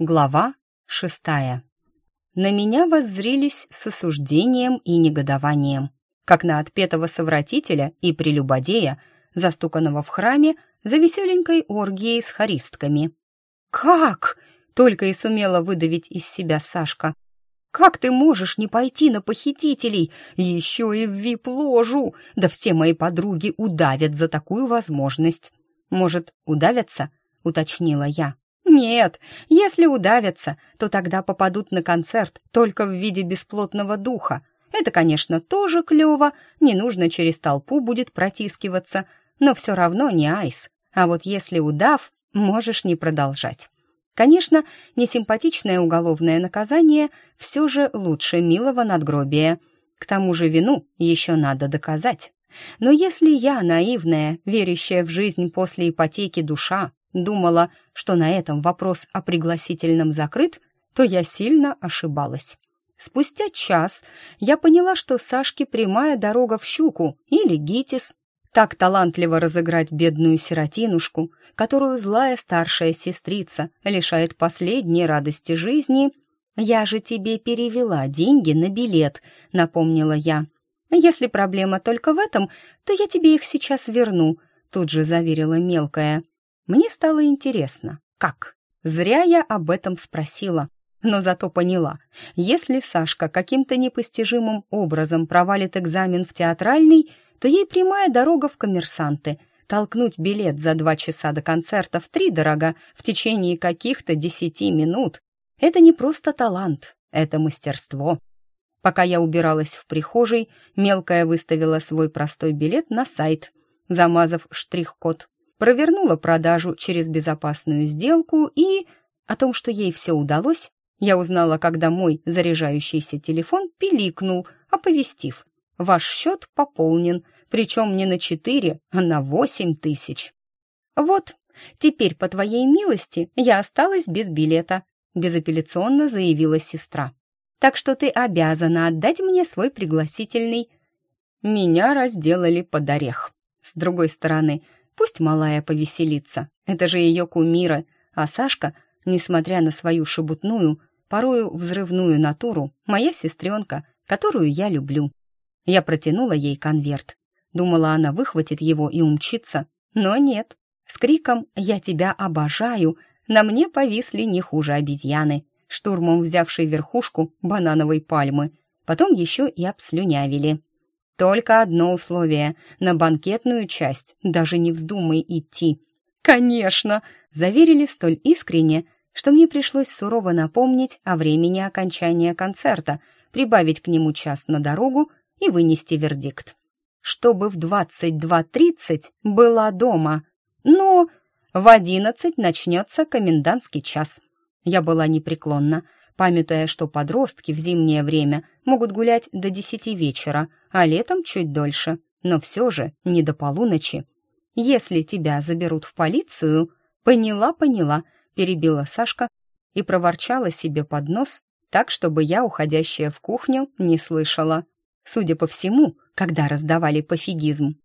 Глава шестая. На меня воззрились с осуждением и негодованием, как на отпетого совратителя и прелюбодея, застуканного в храме за веселенькой оргией с хористками. «Как?» — только и сумела выдавить из себя Сашка. «Как ты можешь не пойти на похитителей, еще и в вип-ложу? Да все мои подруги удавят за такую возможность». «Может, удавятся?» — уточнила я. Нет, если удавятся, то тогда попадут на концерт только в виде бесплотного духа. Это, конечно, тоже клево, не нужно через толпу будет протискиваться, но все равно не айс. А вот если удав, можешь не продолжать. Конечно, несимпатичное уголовное наказание все же лучше милого надгробия. К тому же вину еще надо доказать. Но если я, наивная, верящая в жизнь после ипотеки душа, думала, что на этом вопрос о пригласительном закрыт, то я сильно ошибалась. Спустя час я поняла, что Сашке прямая дорога в щуку или гитис. Так талантливо разыграть бедную сиротинушку, которую злая старшая сестрица лишает последней радости жизни. «Я же тебе перевела деньги на билет», — напомнила я. «Если проблема только в этом, то я тебе их сейчас верну», — тут же заверила мелкая. Мне стало интересно, как? Зря я об этом спросила, но зато поняла, если Сашка каким-то непостижимым образом провалит экзамен в театральный, то ей прямая дорога в коммерсанты. Толкнуть билет за два часа до концерта в три дорога в течение каких-то десяти минут — это не просто талант, это мастерство. Пока я убиралась в прихожей, мелкая выставила свой простой билет на сайт, замазав штрих-код провернула продажу через безопасную сделку и... О том, что ей все удалось, я узнала, когда мой заряжающийся телефон пиликнул, оповестив. Ваш счет пополнен, причем не на четыре, а на восемь тысяч. Вот, теперь, по твоей милости, я осталась без билета, безапелляционно заявила сестра. Так что ты обязана отдать мне свой пригласительный. Меня разделали под орех. С другой стороны, Пусть малая повеселится, это же ее кумира, а Сашка, несмотря на свою шебутную, порою взрывную натуру, моя сестренка, которую я люблю. Я протянула ей конверт. Думала, она выхватит его и умчится, но нет. С криком «Я тебя обожаю!» на мне повисли не хуже обезьяны, штурмом взявшей верхушку банановой пальмы. Потом еще и обслюнявили. Только одно условие — на банкетную часть даже не вздумай идти. «Конечно!» — заверили столь искренне, что мне пришлось сурово напомнить о времени окончания концерта, прибавить к нему час на дорогу и вынести вердикт. Чтобы в 22.30 была дома. Но в 11 начнется комендантский час. Я была непреклонна, памятуя, что подростки в зимнее время могут гулять до десяти вечера, а летом чуть дольше, но все же не до полуночи. Если тебя заберут в полицию, поняла, поняла, перебила Сашка и проворчала себе под нос, так, чтобы я, уходящая в кухню, не слышала. Судя по всему, когда раздавали пофигизм.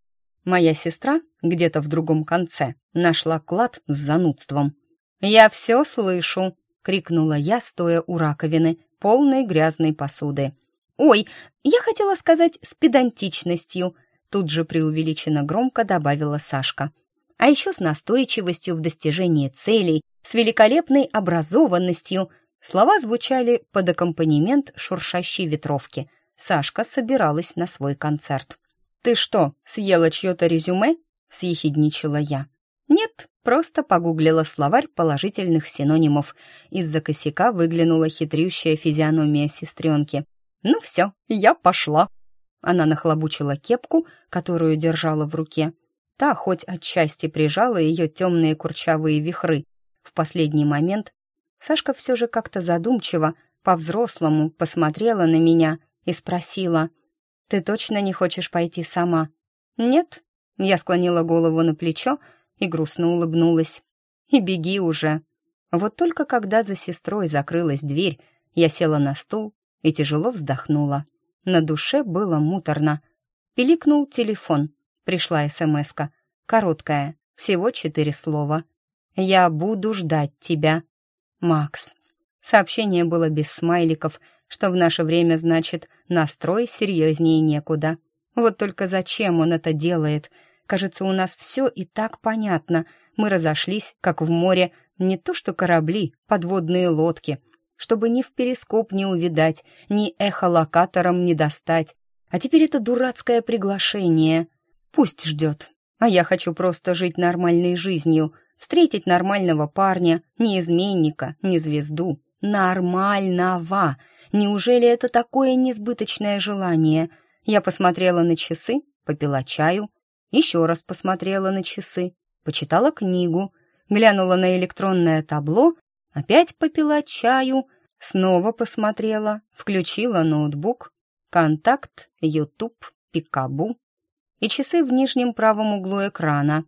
Моя сестра где-то в другом конце нашла клад с занудством. «Я все слышу!» — крикнула я, стоя у раковины, полной грязной посуды. «Ой, я хотела сказать с педантичностью», — тут же преувеличенно громко добавила Сашка. «А еще с настойчивостью в достижении целей, с великолепной образованностью». Слова звучали под аккомпанемент шуршащей ветровки. Сашка собиралась на свой концерт. «Ты что, съела чье-то резюме?» — съехидничала я. «Нет, просто погуглила словарь положительных синонимов. Из-за косяка выглянула хитрющая физиономия сестренки. «Ну все, я пошла». Она нахлобучила кепку, которую держала в руке. Та хоть отчасти прижала ее темные курчавые вихры. В последний момент Сашка все же как-то задумчиво, по-взрослому посмотрела на меня и спросила, «Ты точно не хочешь пойти сама?» «Нет», — я склонила голову на плечо, и грустно улыбнулась. «И беги уже!» Вот только когда за сестрой закрылась дверь, я села на стул и тяжело вздохнула. На душе было муторно. Пиликнул телефон. Пришла СМСка. Короткая, всего четыре слова. «Я буду ждать тебя, Макс». Сообщение было без смайликов, что в наше время значит «настрой серьезнее некуда». Вот только зачем он это делает? Кажется, у нас все и так понятно. Мы разошлись, как в море, не то что корабли, подводные лодки, чтобы ни в перископ не увидать, ни эхолокатором не достать. А теперь это дурацкое приглашение. Пусть ждет. А я хочу просто жить нормальной жизнью, встретить нормального парня, не изменника, не звезду. Нормального. Неужели это такое несбыточное желание? Я посмотрела на часы, попила чаю, еще раз посмотрела на часы, почитала книгу, глянула на электронное табло, опять попила чаю, снова посмотрела, включила ноутбук, контакт, YouTube, Пикабу и часы в нижнем правом углу экрана.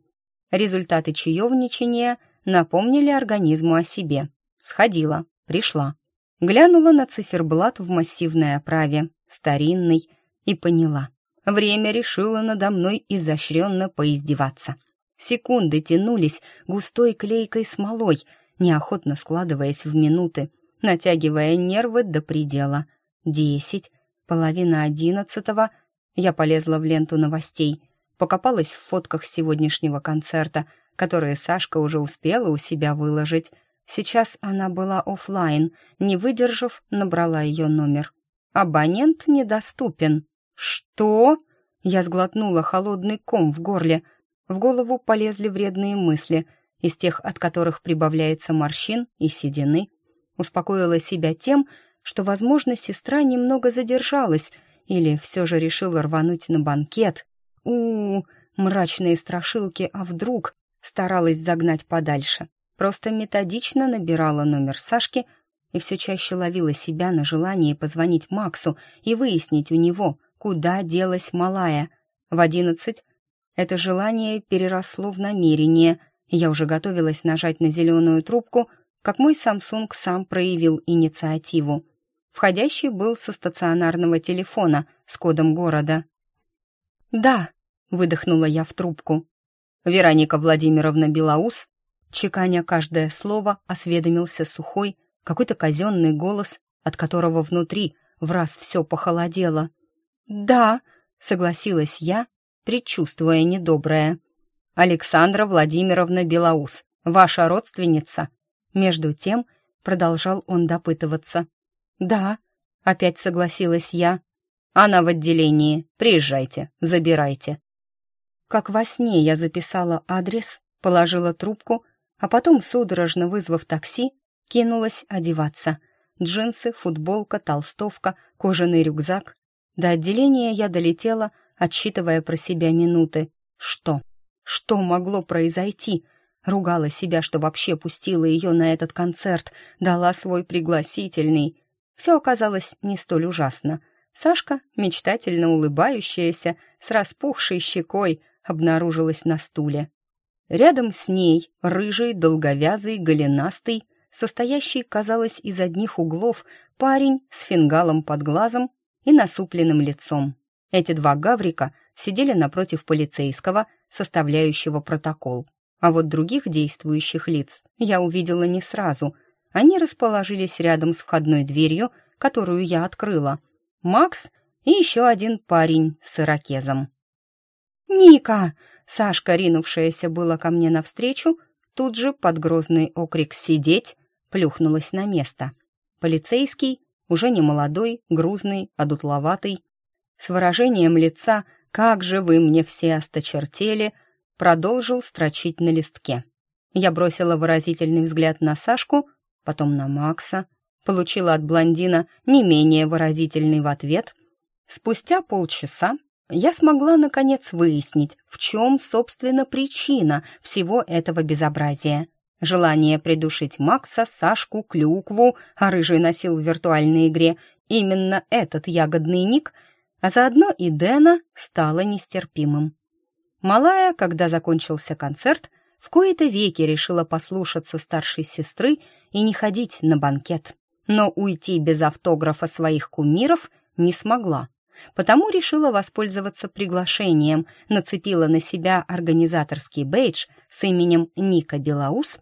Результаты чаевничания напомнили организму о себе. Сходила, пришла. Глянула на циферблат в массивной оправе, старинный, и поняла. Время решило надо мной изощренно поиздеваться. Секунды тянулись густой клейкой смолой, неохотно складываясь в минуты, натягивая нервы до предела. Десять, половина одиннадцатого. Я полезла в ленту новостей, покопалась в фотках сегодняшнего концерта, которые Сашка уже успела у себя выложить. Сейчас она была офлайн, не выдержав, набрала ее номер. «Абонент недоступен». «Что?» Я сглотнула холодный ком в горле. В голову полезли вредные мысли, из тех, от которых прибавляется морщин и седины. Успокоила себя тем, что, возможно, сестра немного задержалась или все же решила рвануть на банкет. у, -у, мрачные страшилки, а вдруг старалась загнать подальше. Просто методично набирала номер Сашки и все чаще ловила себя на желании позвонить Максу и выяснить у него, куда делась малая. В одиннадцать это желание переросло в намерение. Я уже готовилась нажать на зеленую трубку, как мой Samsung сам проявил инициативу. Входящий был со стационарного телефона с кодом города. «Да», — выдохнула я в трубку. Вероника Владимировна Белоус, чеканя каждое слово, осведомился сухой, какой-то казенный голос, от которого внутри в раз все похолодело. «Да», — согласилась я, предчувствуя недоброе. «Александра Владимировна Белоус, ваша родственница?» Между тем продолжал он допытываться. «Да», — опять согласилась я. «Она в отделении. Приезжайте, забирайте». Как во сне я записала адрес, положила трубку, а потом, судорожно вызвав такси, кинулась одеваться. Джинсы, футболка, толстовка, кожаный рюкзак. До отделения я долетела, отсчитывая про себя минуты. Что? Что могло произойти? Ругала себя, что вообще пустила ее на этот концерт, дала свой пригласительный. Все оказалось не столь ужасно. Сашка, мечтательно улыбающаяся, с распухшей щекой, обнаружилась на стуле. Рядом с ней рыжий, долговязый, голенастый, состоящий, казалось, из одних углов, парень с фингалом под глазом и насупленным лицом. Эти два гаврика сидели напротив полицейского, составляющего протокол. А вот других действующих лиц я увидела не сразу. Они расположились рядом с входной дверью, которую я открыла. Макс и еще один парень с ирокезом. «Ника!» Сашка, ринувшаяся было ко мне навстречу, тут же под грозный окрик «сидеть» плюхнулась на место. Полицейский, уже не молодой, грузный, одутловатый, с выражением лица «Как же вы мне все осточертели!» продолжил строчить на листке. Я бросила выразительный взгляд на Сашку, потом на Макса, получила от блондина не менее выразительный в ответ. Спустя полчаса я смогла наконец выяснить, в чем, собственно, причина всего этого безобразия. Желание придушить Макса, Сашку, Клюкву, а Рыжий носил в виртуальной игре именно этот ягодный ник, а заодно и Дэна, стало нестерпимым. Малая, когда закончился концерт, в кои-то веки решила послушаться старшей сестры и не ходить на банкет. Но уйти без автографа своих кумиров не смогла. Потому решила воспользоваться приглашением, нацепила на себя организаторский бейдж с именем Ника Белаус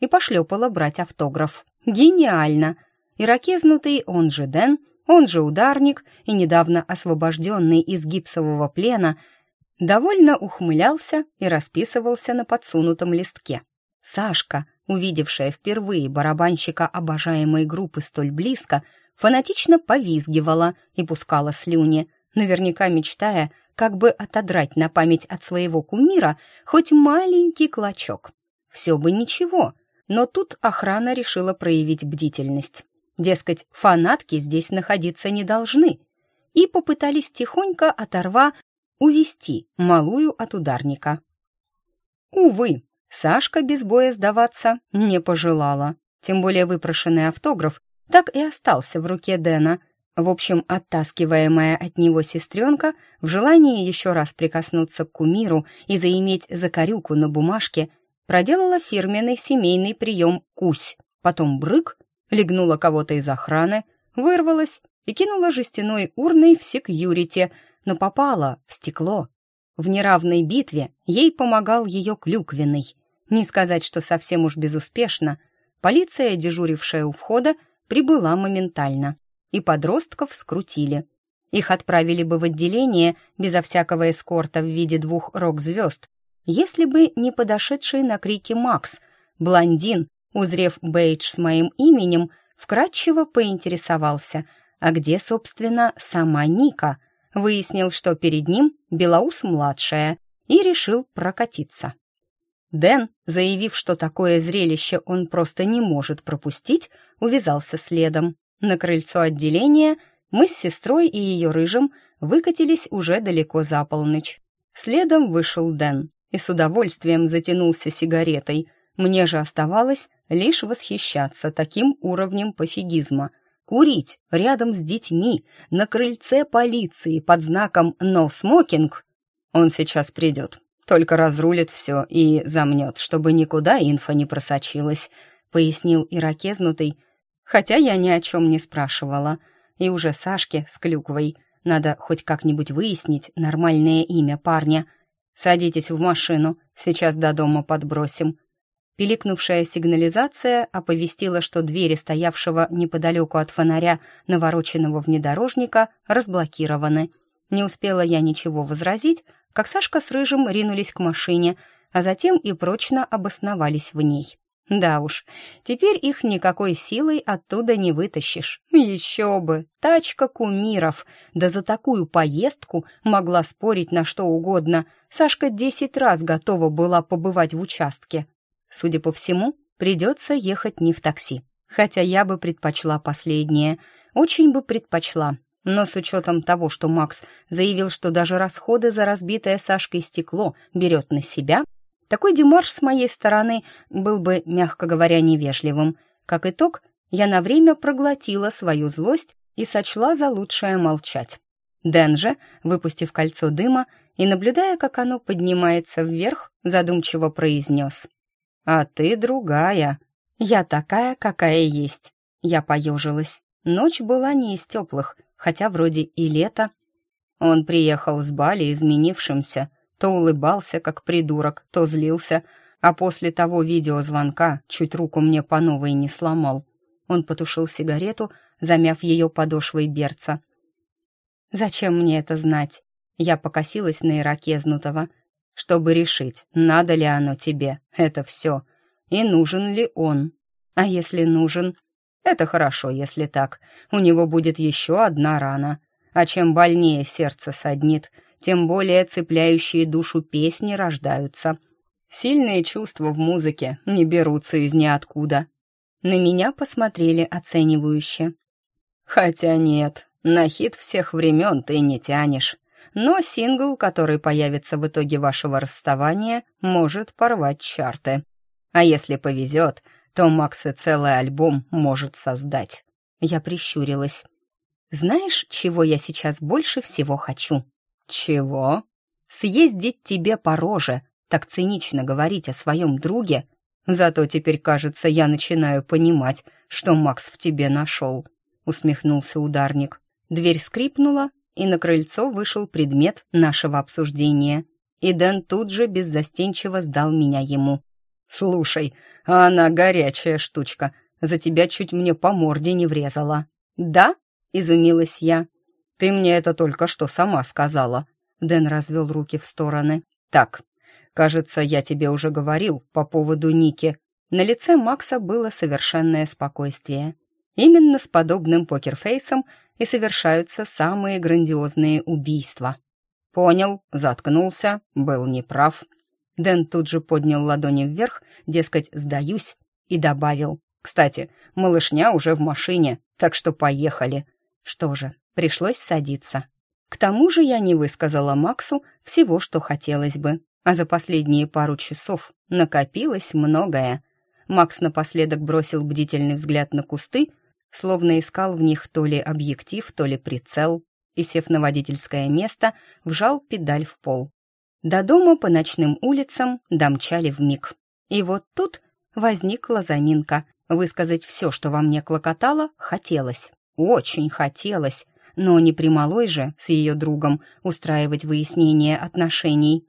и пошлепала брать автограф. Гениально! Иракезнутый, он же Дэн, он же ударник и недавно освобожденный из гипсового плена, довольно ухмылялся и расписывался на подсунутом листке. Сашка, увидевшая впервые барабанщика обожаемой группы столь близко, фанатично повизгивала и пускала слюни, наверняка мечтая, как бы отодрать на память от своего кумира хоть маленький клочок. Все бы ничего, но тут охрана решила проявить бдительность. Дескать, фанатки здесь находиться не должны. И попытались тихонько оторва увести малую от ударника. Увы, Сашка без боя сдаваться не пожелала. Тем более выпрошенный автограф так и остался в руке Дэна. В общем, оттаскиваемая от него сестренка в желании еще раз прикоснуться к кумиру и заиметь закорюку на бумажке проделала фирменный семейный прием «кусь», потом брык легнула кого-то из охраны, вырвалась и кинула жестяной урной в секьюрити, но попала в стекло. В неравной битве ей помогал ее клюквенный. Не сказать, что совсем уж безуспешно. Полиция, дежурившая у входа, прибыла моментально, и подростков скрутили. Их отправили бы в отделение безо всякого эскорта в виде двух рок-звезд, если бы не подошедший на крики Макс, блондин, Узрев бейдж с моим именем, вкратчиво поинтересовался, а где, собственно, сама Ника. Выяснил, что перед ним Белоус-младшая, и решил прокатиться. Дэн, заявив, что такое зрелище он просто не может пропустить, увязался следом. На крыльцо отделения мы с сестрой и ее рыжим выкатились уже далеко за полночь. Следом вышел Дэн и с удовольствием затянулся сигаретой — мне же оставалось лишь восхищаться таким уровнем пофигизма. Курить рядом с детьми на крыльце полиции под знаком «No smoking» Он сейчас придет, только разрулит все и замнет, чтобы никуда инфа не просочилась, пояснил иракезнутый, хотя я ни о чем не спрашивала. И уже Сашке с клюквой надо хоть как-нибудь выяснить нормальное имя парня. Садитесь в машину, сейчас до дома подбросим. Пиликнувшая сигнализация оповестила, что двери стоявшего неподалеку от фонаря навороченного внедорожника разблокированы. Не успела я ничего возразить, как Сашка с Рыжим ринулись к машине, а затем и прочно обосновались в ней. Да уж, теперь их никакой силой оттуда не вытащишь. Еще бы, тачка кумиров. Да за такую поездку могла спорить на что угодно. Сашка десять раз готова была побывать в участке. Судя по всему, придется ехать не в такси. Хотя я бы предпочла последнее. Очень бы предпочла. Но с учетом того, что Макс заявил, что даже расходы за разбитое Сашкой стекло берет на себя, такой демарш с моей стороны был бы, мягко говоря, невежливым. Как итог, я на время проглотила свою злость и сочла за лучшее молчать. Дэн же, выпустив кольцо дыма и наблюдая, как оно поднимается вверх, задумчиво произнес. «А ты другая. Я такая, какая есть». Я поежилась. Ночь была не из теплых, хотя вроде и лето. Он приехал с Бали изменившимся, то улыбался, как придурок, то злился, а после того видеозвонка чуть руку мне по новой не сломал. Он потушил сигарету, замяв ее подошвой берца. «Зачем мне это знать?» Я покосилась на иракезнутого — чтобы решить, надо ли оно тебе, это все, и нужен ли он. А если нужен, это хорошо, если так, у него будет еще одна рана. А чем больнее сердце саднит, тем более цепляющие душу песни рождаются. Сильные чувства в музыке не берутся из ниоткуда. На меня посмотрели оценивающе. Хотя нет, на хит всех времен ты не тянешь но сингл, который появится в итоге вашего расставания, может порвать чарты. А если повезет, то Макс и целый альбом может создать. Я прищурилась. Знаешь, чего я сейчас больше всего хочу? Чего? Съездить тебе по роже, так цинично говорить о своем друге. Зато теперь, кажется, я начинаю понимать, что Макс в тебе нашел. Усмехнулся ударник. Дверь скрипнула, и на крыльцо вышел предмет нашего обсуждения. И Дэн тут же беззастенчиво сдал меня ему. «Слушай, а она горячая штучка. За тебя чуть мне по морде не врезала». «Да?» — изумилась я. «Ты мне это только что сама сказала». Дэн развел руки в стороны. «Так, кажется, я тебе уже говорил по поводу Ники». На лице Макса было совершенное спокойствие. Именно с подобным покерфейсом и совершаются самые грандиозные убийства. «Понял, заткнулся, был неправ». Дэн тут же поднял ладони вверх, дескать, сдаюсь, и добавил. «Кстати, малышня уже в машине, так что поехали». Что же, пришлось садиться. К тому же я не высказала Максу всего, что хотелось бы, а за последние пару часов накопилось многое. Макс напоследок бросил бдительный взгляд на кусты, словно искал в них то ли объектив, то ли прицел, и, сев на водительское место, вжал педаль в пол. До дома по ночным улицам домчали вмиг. И вот тут возникла заминка. Высказать все, что во мне клокотало, хотелось. Очень хотелось. Но не при малой же с ее другом устраивать выяснение отношений.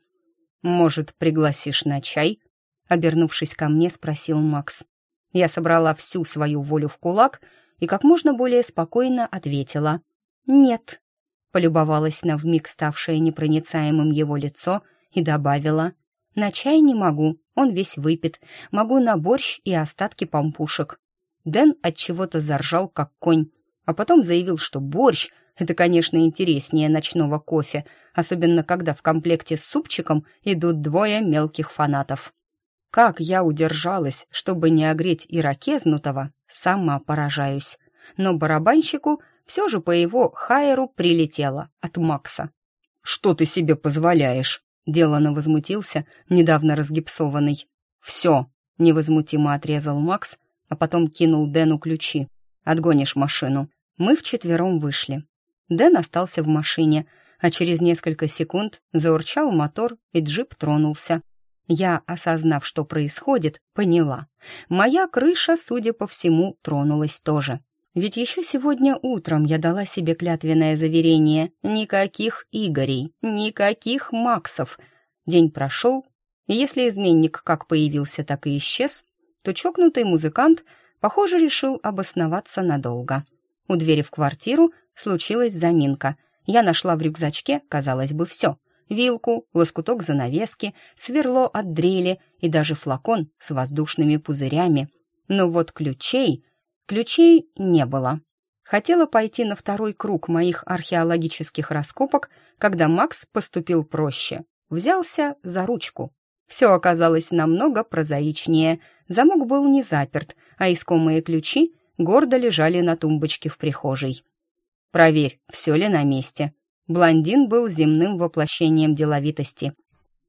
«Может, пригласишь на чай?» Обернувшись ко мне, спросил Макс. Я собрала всю свою волю в кулак и как можно более спокойно ответила «Нет». Полюбовалась на вмиг ставшее непроницаемым его лицо и добавила «На чай не могу, он весь выпит, могу на борщ и остатки помпушек». Дэн от чего-то заржал, как конь, а потом заявил, что борщ — это, конечно, интереснее ночного кофе, особенно когда в комплекте с супчиком идут двое мелких фанатов. Как я удержалась, чтобы не огреть иракезнутого, сама поражаюсь. Но барабанщику все же по его хайеру прилетело от Макса. «Что ты себе позволяешь?» — делано возмутился, недавно разгипсованный. «Все!» — невозмутимо отрезал Макс, а потом кинул Дэну ключи. «Отгонишь машину». Мы вчетвером вышли. Дэн остался в машине, а через несколько секунд заурчал мотор, и джип тронулся. Я, осознав, что происходит, поняла. Моя крыша, судя по всему, тронулась тоже. Ведь еще сегодня утром я дала себе клятвенное заверение «Никаких Игорей, никаких Максов». День прошел, если изменник как появился, так и исчез, то чокнутый музыкант, похоже, решил обосноваться надолго. У двери в квартиру случилась заминка. Я нашла в рюкзачке, казалось бы, все — вилку, лоскуток занавески, сверло от дрели и даже флакон с воздушными пузырями. Но вот ключей... Ключей не было. Хотела пойти на второй круг моих археологических раскопок, когда Макс поступил проще. Взялся за ручку. Все оказалось намного прозаичнее. Замок был не заперт, а искомые ключи гордо лежали на тумбочке в прихожей. «Проверь, все ли на месте», Блондин был земным воплощением деловитости.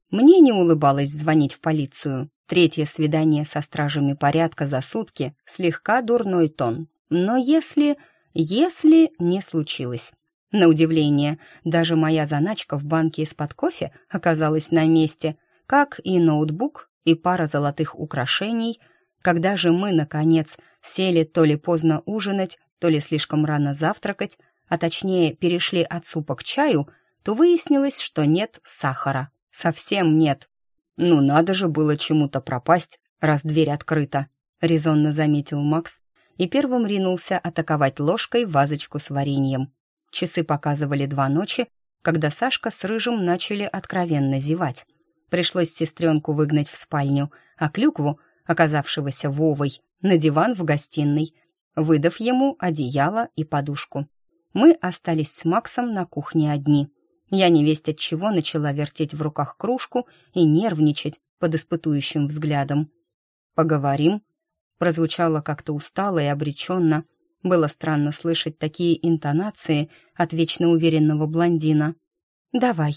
Мне не улыбалось звонить в полицию. Третье свидание со стражами порядка за сутки — слегка дурной тон. Но если... если не случилось. На удивление, даже моя заначка в банке из-под кофе оказалась на месте, как и ноутбук, и пара золотых украшений. Когда же мы, наконец, сели то ли поздно ужинать, то ли слишком рано завтракать, а точнее перешли от супа к чаю, то выяснилось, что нет сахара. Совсем нет. Ну, надо же было чему-то пропасть, раз дверь открыта, резонно заметил Макс и первым ринулся атаковать ложкой вазочку с вареньем. Часы показывали два ночи, когда Сашка с Рыжим начали откровенно зевать. Пришлось сестренку выгнать в спальню, а клюкву, оказавшегося Вовой, на диван в гостиной, выдав ему одеяло и подушку мы остались с Максом на кухне одни. Я невесть от чего начала вертеть в руках кружку и нервничать под испытующим взглядом. «Поговорим?» Прозвучало как-то устало и обреченно. Было странно слышать такие интонации от вечно уверенного блондина. «Давай».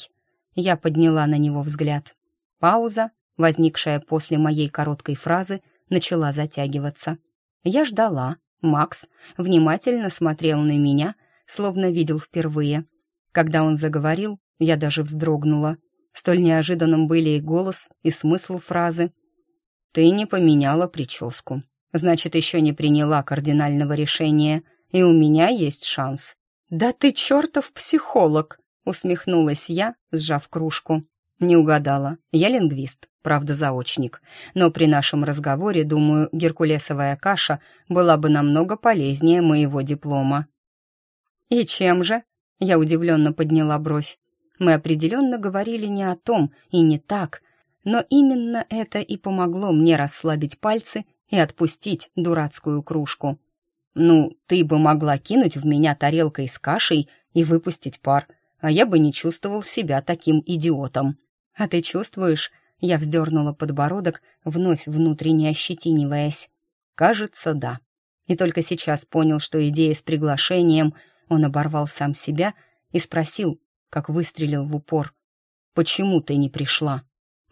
Я подняла на него взгляд. Пауза, возникшая после моей короткой фразы, начала затягиваться. Я ждала. Макс внимательно смотрел на меня — словно видел впервые. Когда он заговорил, я даже вздрогнула. Столь неожиданным были и голос, и смысл фразы. «Ты не поменяла прическу. Значит, еще не приняла кардинального решения, и у меня есть шанс». «Да ты чертов психолог!» — усмехнулась я, сжав кружку. Не угадала. Я лингвист, правда, заочник. Но при нашем разговоре, думаю, геркулесовая каша была бы намного полезнее моего диплома. «И чем же?» Я удивленно подняла бровь. Мы определенно говорили не о том и не так, но именно это и помогло мне расслабить пальцы и отпустить дурацкую кружку. «Ну, ты бы могла кинуть в меня тарелкой с кашей и выпустить пар, а я бы не чувствовал себя таким идиотом», «А ты чувствуешь?» Я вздернула подбородок, вновь внутренне ощетиниваясь. «Кажется, да». И только сейчас понял, что идея с приглашением он оборвал сам себя и спросил, как выстрелил в упор. «Почему ты не пришла?»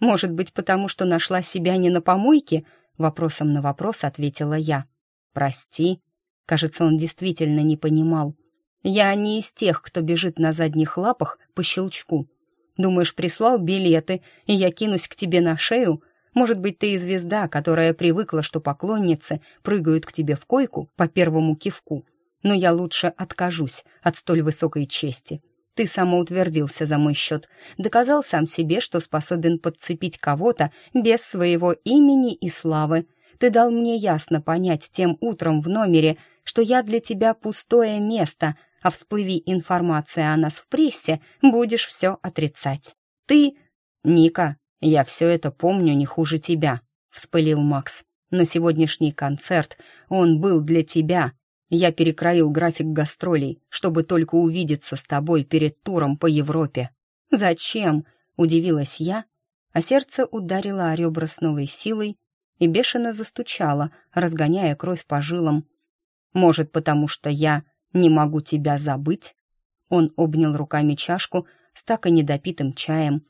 «Может быть, потому что нашла себя не на помойке?» Вопросом на вопрос ответила я. «Прости». Кажется, он действительно не понимал. «Я не из тех, кто бежит на задних лапах по щелчку. Думаешь, прислал билеты, и я кинусь к тебе на шею? Может быть, ты и звезда, которая привыкла, что поклонницы прыгают к тебе в койку по первому кивку. Но я лучше откажусь от столь высокой чести. Ты самоутвердился за мой счет, доказал сам себе, что способен подцепить кого-то без своего имени и славы. Ты дал мне ясно понять тем утром в номере, что я для тебя пустое место, а всплыви информация о нас в прессе, будешь все отрицать. Ты... Ника, я все это помню не хуже тебя, вспылил Макс. Но сегодняшний концерт, он был для тебя. Я перекроил график гастролей, чтобы только увидеться с тобой перед туром по Европе. Зачем? Удивилась я, а сердце ударило о ребра с новой силой и бешено застучало, разгоняя кровь по жилам. Может, потому что я не могу тебя забыть». Он обнял руками чашку с так и недопитым чаем.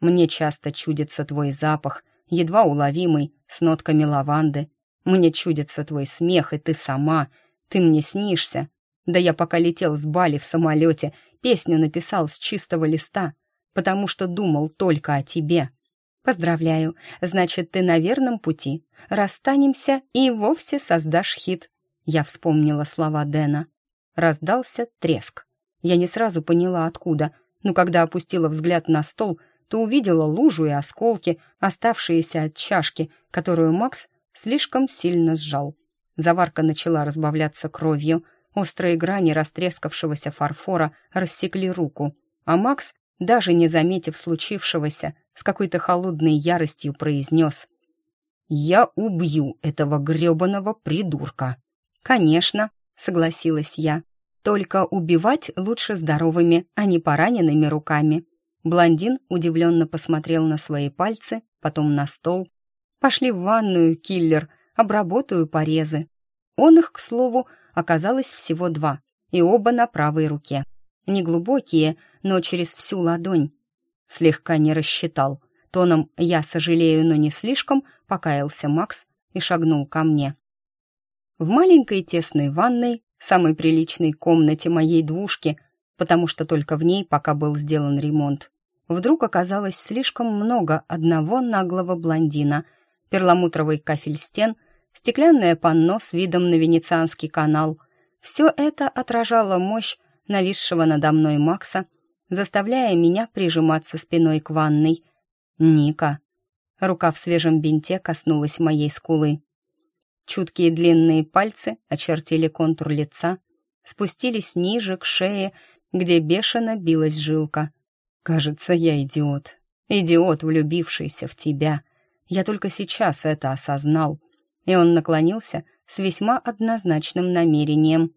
«Мне часто чудится твой запах, едва уловимый, с нотками лаванды. Мне чудится твой смех, и ты сама. Ты мне снишься. Да я пока летел с Бали в самолете, песню написал с чистого листа, потому что думал только о тебе. Поздравляю, значит, ты на верном пути. Расстанемся и вовсе создашь хит». Я вспомнила слова Дэна. Раздался треск. Я не сразу поняла, откуда, но когда опустила взгляд на стол, то увидела лужу и осколки, оставшиеся от чашки, которую Макс слишком сильно сжал. Заварка начала разбавляться кровью, острые грани растрескавшегося фарфора рассекли руку, а Макс, даже не заметив случившегося, с какой-то холодной яростью произнес «Я убью этого грёбаного придурка». «Конечно», согласилась я. Только убивать лучше здоровыми, а не пораненными руками. Блондин удивленно посмотрел на свои пальцы, потом на стол. Пошли в ванную, киллер, обработаю порезы. Он их, к слову, оказалось всего два, и оба на правой руке. Неглубокие, но через всю ладонь. Слегка не рассчитал. Тоном «я сожалею, но не слишком» покаялся Макс и шагнул ко мне. В маленькой тесной ванной, самой приличной комнате моей двушки, потому что только в ней пока был сделан ремонт, вдруг оказалось слишком много одного наглого блондина, перламутровый кафель стен, стеклянное панно с видом на Венецианский канал. Все это отражало мощь нависшего надо мной Макса, заставляя меня прижиматься спиной к ванной. «Ника». Рука в свежем бинте коснулась моей скулы. Чуткие длинные пальцы очертили контур лица, спустились ниже, к шее, где бешено билась жилка. «Кажется, я идиот. Идиот, влюбившийся в тебя. Я только сейчас это осознал». И он наклонился с весьма однозначным намерением.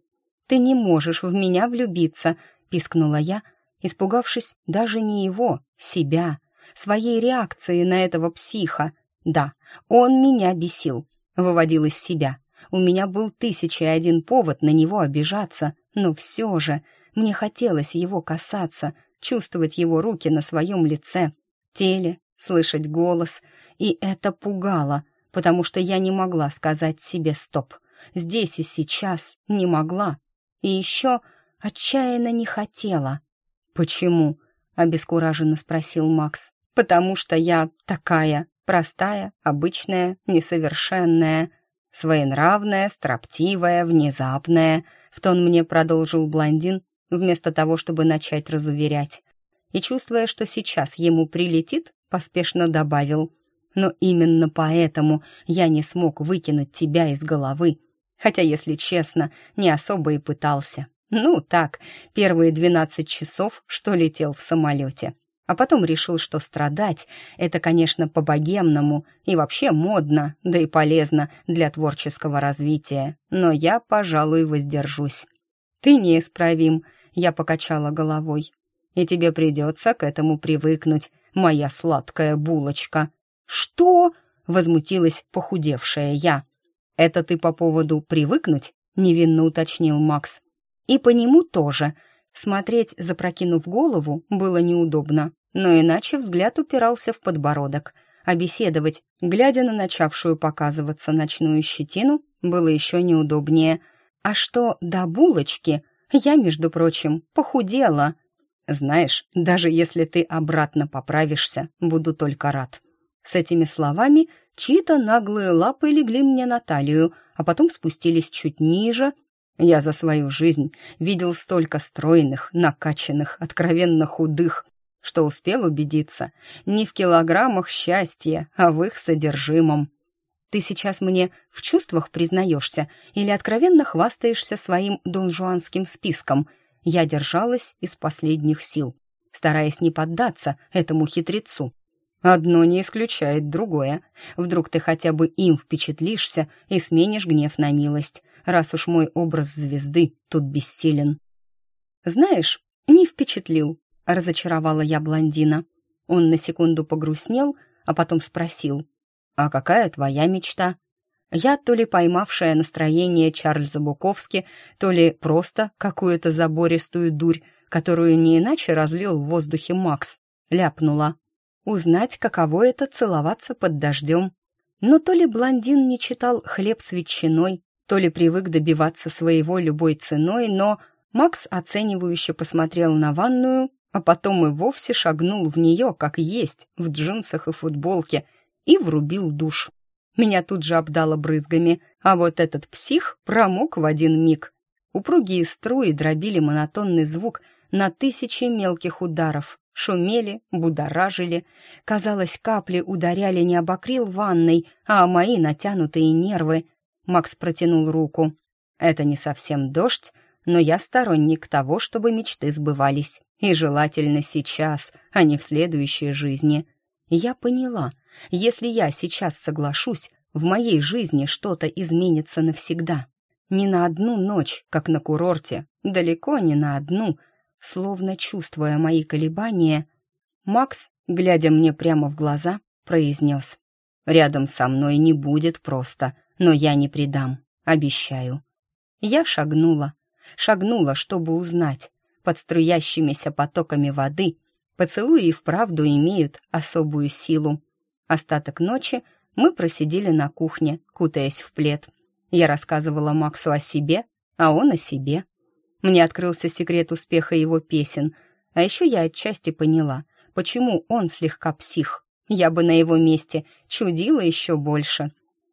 «Ты не можешь в меня влюбиться», — пискнула я, испугавшись даже не его, себя, своей реакции на этого психа. Да, он меня бесил, выводил из себя. У меня был тысяча и один повод на него обижаться, но все же мне хотелось его касаться, чувствовать его руки на своем лице, теле, слышать голос, и это пугало, потому что я не могла сказать себе «стоп». Здесь и сейчас не могла. И еще отчаянно не хотела. «Почему?» — обескураженно спросил Макс. «Потому что я такая, Простая, обычная, несовершенная, своенравная, строптивая, внезапная, в тон мне продолжил блондин, вместо того, чтобы начать разуверять. и, чувствуя, что сейчас ему прилетит, поспешно добавил. «Но именно поэтому я не смог выкинуть тебя из головы, хотя, если честно, не особо и пытался. Ну, так, первые двенадцать часов, что летел в самолете. А потом решил, что страдать — это, конечно, по-богемному и вообще модно, да и полезно для творческого развития. Но я, пожалуй, воздержусь. «Ты неисправим», — я покачала головой и тебе придется к этому привыкнуть, моя сладкая булочка». «Что?» — возмутилась похудевшая я. «Это ты по поводу «привыкнуть»?» — невинно уточнил Макс. «И по нему тоже. Смотреть, запрокинув голову, было неудобно, но иначе взгляд упирался в подбородок, а беседовать, глядя на начавшую показываться ночную щетину, было еще неудобнее. А что до булочки, я, между прочим, похудела». Знаешь, даже если ты обратно поправишься, буду только рад. С этими словами чьи-то наглые лапы легли мне на талию, а потом спустились чуть ниже. Я за свою жизнь видел столько стройных, накачанных, откровенно худых, что успел убедиться не в килограммах счастья, а в их содержимом. Ты сейчас мне в чувствах признаешься или откровенно хвастаешься своим донжуанским списком — я держалась из последних сил, стараясь не поддаться этому хитрецу. Одно не исключает другое. Вдруг ты хотя бы им впечатлишься и сменишь гнев на милость, раз уж мой образ звезды тут бессилен. Знаешь, не впечатлил, разочаровала я блондина. Он на секунду погрустнел, а потом спросил, «А какая твоя мечта?» Я то ли поймавшая настроение Чарльза Буковски, то ли просто какую-то забористую дурь, которую не иначе разлил в воздухе Макс, ляпнула. Узнать, каково это целоваться под дождем. Но то ли блондин не читал «Хлеб с ветчиной», то ли привык добиваться своего любой ценой, но Макс оценивающе посмотрел на ванную, а потом и вовсе шагнул в нее, как есть, в джинсах и футболке, и врубил душ. Меня тут же обдало брызгами, а вот этот псих промок в один миг. Упругие струи дробили монотонный звук на тысячи мелких ударов, шумели, будоражили. Казалось, капли ударяли не об акрил ванной, а о мои натянутые нервы. Макс протянул руку. «Это не совсем дождь, но я сторонник того, чтобы мечты сбывались. И желательно сейчас, а не в следующей жизни». Я поняла, если я сейчас соглашусь, в моей жизни что-то изменится навсегда. Не на одну ночь, как на курорте, далеко не на одну. Словно чувствуя мои колебания, Макс, глядя мне прямо в глаза, произнес. «Рядом со мной не будет просто, но я не предам, обещаю». Я шагнула, шагнула, чтобы узнать. Под струящимися потоками воды поцелуи и вправду имеют особую силу. Остаток ночи мы просидели на кухне, кутаясь в плед. Я рассказывала Максу о себе, а он о себе. Мне открылся секрет успеха его песен, а еще я отчасти поняла, почему он слегка псих. Я бы на его месте чудила еще больше.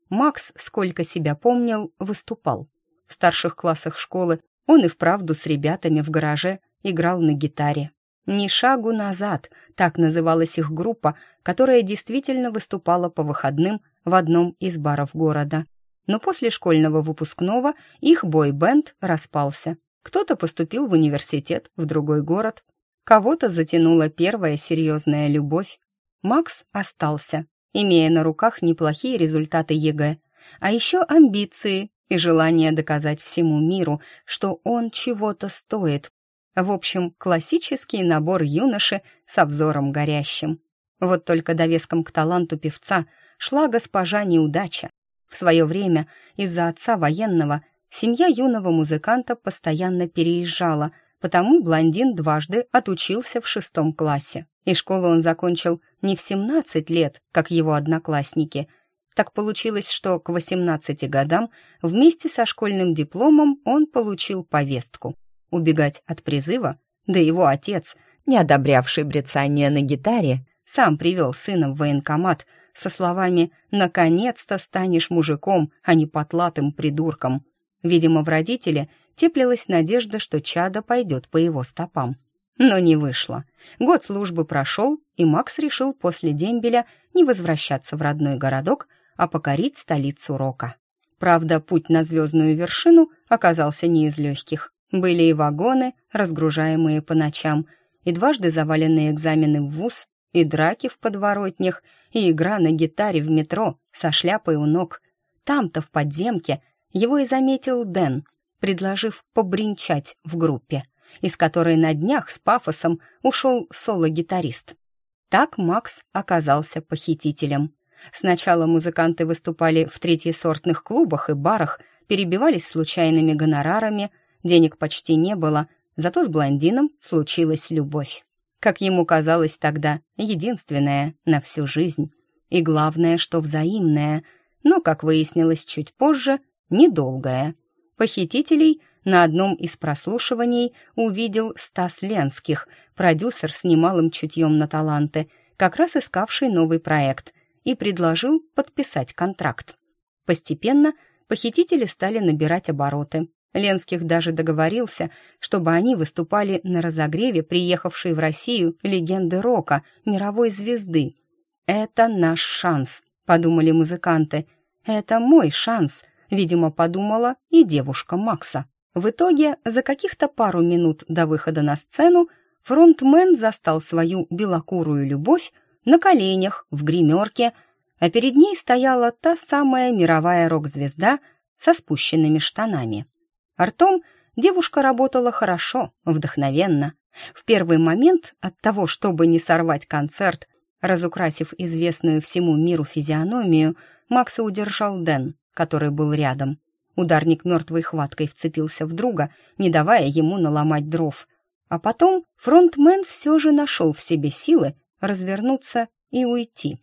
Макс, сколько себя помнил, выступал. В старших классах школы он и вправду с ребятами в гараже играл на гитаре. «Ни шагу назад» — так называлась их группа, которая действительно выступала по выходным в одном из баров города. Но после школьного выпускного их бой-бенд распался. Кто-то поступил в университет, в другой город. Кого-то затянула первая серьезная любовь. Макс остался, имея на руках неплохие результаты ЕГЭ, а еще амбиции и желание доказать всему миру, что он чего-то стоит, в общем, классический набор юноши со взором горящим. Вот только довеском к таланту певца шла госпожа неудача. В свое время из-за отца военного семья юного музыканта постоянно переезжала, потому блондин дважды отучился в шестом классе. И школу он закончил не в 17 лет, как его одноклассники. Так получилось, что к 18 годам вместе со школьным дипломом он получил повестку убегать от призыва, да его отец, не одобрявший брецание на гитаре, сам привел сына в военкомат со словами «наконец-то станешь мужиком, а не потлатым придурком». Видимо, в родителе теплилась надежда, что чада пойдет по его стопам. Но не вышло. Год службы прошел, и Макс решил после дембеля не возвращаться в родной городок, а покорить столицу Рока. Правда, путь на звездную вершину оказался не из легких. Были и вагоны, разгружаемые по ночам, и дважды заваленные экзамены в ВУЗ, и драки в подворотнях, и игра на гитаре в метро со шляпой у ног. Там-то, в подземке, его и заметил Дэн, предложив побринчать в группе, из которой на днях с пафосом ушел соло-гитарист. Так Макс оказался похитителем. Сначала музыканты выступали в третьесортных клубах и барах, перебивались случайными гонорарами, денег почти не было, зато с блондином случилась любовь. Как ему казалось тогда, единственная на всю жизнь. И главное, что взаимная, но, как выяснилось чуть позже, недолгая. Похитителей на одном из прослушиваний увидел Стас Ленских, продюсер с немалым чутьем на таланты, как раз искавший новый проект, и предложил подписать контракт. Постепенно похитители стали набирать обороты. Ленских даже договорился, чтобы они выступали на разогреве приехавшей в Россию легенды рока, мировой звезды. «Это наш шанс», — подумали музыканты. «Это мой шанс», — видимо, подумала и девушка Макса. В итоге, за каких-то пару минут до выхода на сцену, фронтмен застал свою белокурую любовь на коленях, в гримерке, а перед ней стояла та самая мировая рок-звезда со спущенными штанами. Артом девушка работала хорошо, вдохновенно. В первый момент от того, чтобы не сорвать концерт, разукрасив известную всему миру физиономию, Макса удержал Дэн, который был рядом. Ударник мертвой хваткой вцепился в друга, не давая ему наломать дров. А потом фронтмен все же нашел в себе силы развернуться и уйти.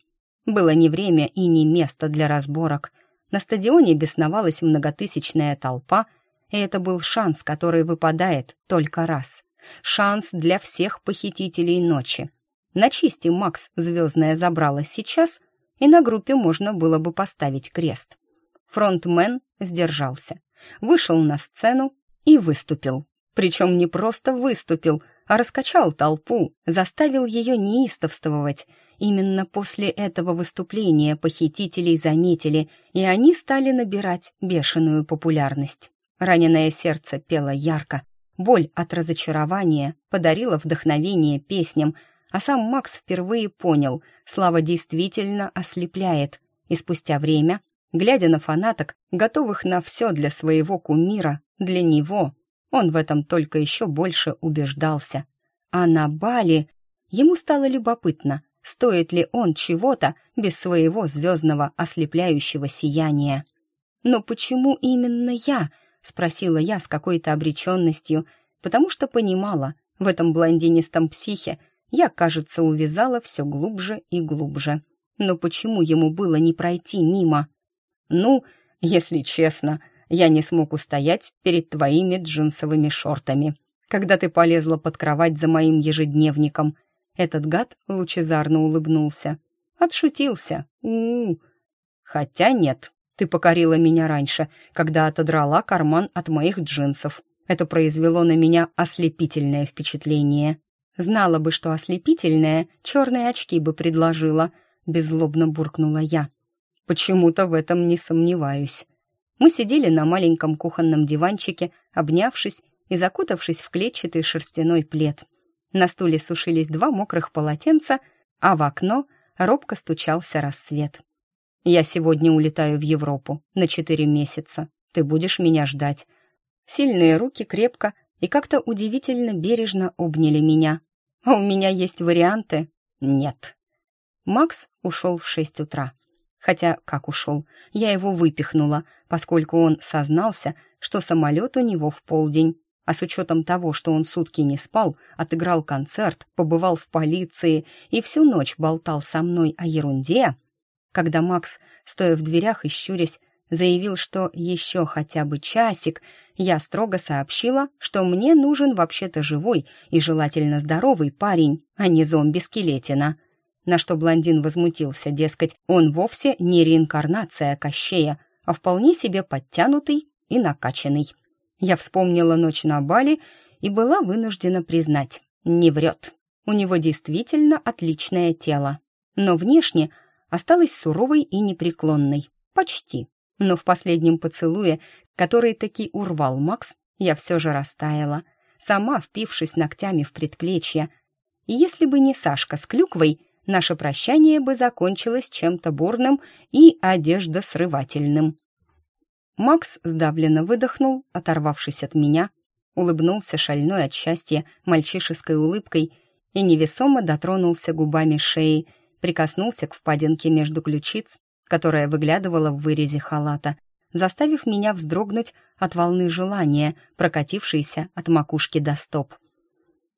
Было не время и не место для разборок. На стадионе бесновалась многотысячная толпа, и это был шанс, который выпадает только раз. Шанс для всех похитителей ночи. Начисти Макс звездное забрало сейчас, и на группе можно было бы поставить крест. Фронтмен сдержался, вышел на сцену и выступил. Причем не просто выступил, а раскачал толпу, заставил ее неистовствовать. Именно после этого выступления похитителей заметили, и они стали набирать бешеную популярность. Раненое сердце пело ярко, боль от разочарования подарила вдохновение песням, а сам Макс впервые понял, слава действительно ослепляет, и спустя время, глядя на фанаток, готовых на все для своего кумира, для него, он в этом только еще больше убеждался. А на Бали ему стало любопытно, стоит ли он чего-то без своего звездного ослепляющего сияния. «Но почему именно я?» — спросила я с какой-то обреченностью, потому что понимала, в этом блондинистом психе я, кажется, увязала все глубже и глубже. Но почему ему было не пройти мимо? «Ну, если честно», я не смог устоять перед твоими джинсовыми шортами, когда ты полезла под кровать за моим ежедневником. Этот гад лучезарно улыбнулся. Отшутился. у у, -у. Хотя нет, ты покорила меня раньше, когда отодрала карман от моих джинсов. Это произвело на меня ослепительное впечатление. Знала бы, что ослепительное, черные очки бы предложила, беззлобно буркнула я. Почему-то в этом не сомневаюсь. Мы сидели на маленьком кухонном диванчике, обнявшись и закутавшись в клетчатый шерстяной плед. На стуле сушились два мокрых полотенца, а в окно робко стучался рассвет. «Я сегодня улетаю в Европу на четыре месяца. Ты будешь меня ждать». Сильные руки крепко и как-то удивительно бережно обняли меня. «А у меня есть варианты?» «Нет». Макс ушел в шесть утра. Хотя, как ушел, я его выпихнула, поскольку он сознался, что самолет у него в полдень. А с учетом того, что он сутки не спал, отыграл концерт, побывал в полиции и всю ночь болтал со мной о ерунде, когда Макс, стоя в дверях и щурясь, заявил, что еще хотя бы часик, я строго сообщила, что мне нужен вообще-то живой и желательно здоровый парень, а не зомби-скелетина на что блондин возмутился, дескать, он вовсе не реинкарнация Кощея, а вполне себе подтянутый и накачанный. Я вспомнила ночь на Бали и была вынуждена признать, Не врет. У него действительно отличное тело. Но внешне осталась суровой и непреклонной. Почти. Но в последнем поцелуе, который таки урвал Макс, я все же растаяла, сама впившись ногтями в предплечье. И если бы не Сашка с клюквой, наше прощание бы закончилось чем-то бурным и одеждосрывательным. Макс сдавленно выдохнул, оторвавшись от меня, улыбнулся шальной от счастья мальчишеской улыбкой и невесомо дотронулся губами шеи, прикоснулся к впадинке между ключиц, которая выглядывала в вырезе халата, заставив меня вздрогнуть от волны желания, прокатившейся от макушки до стоп.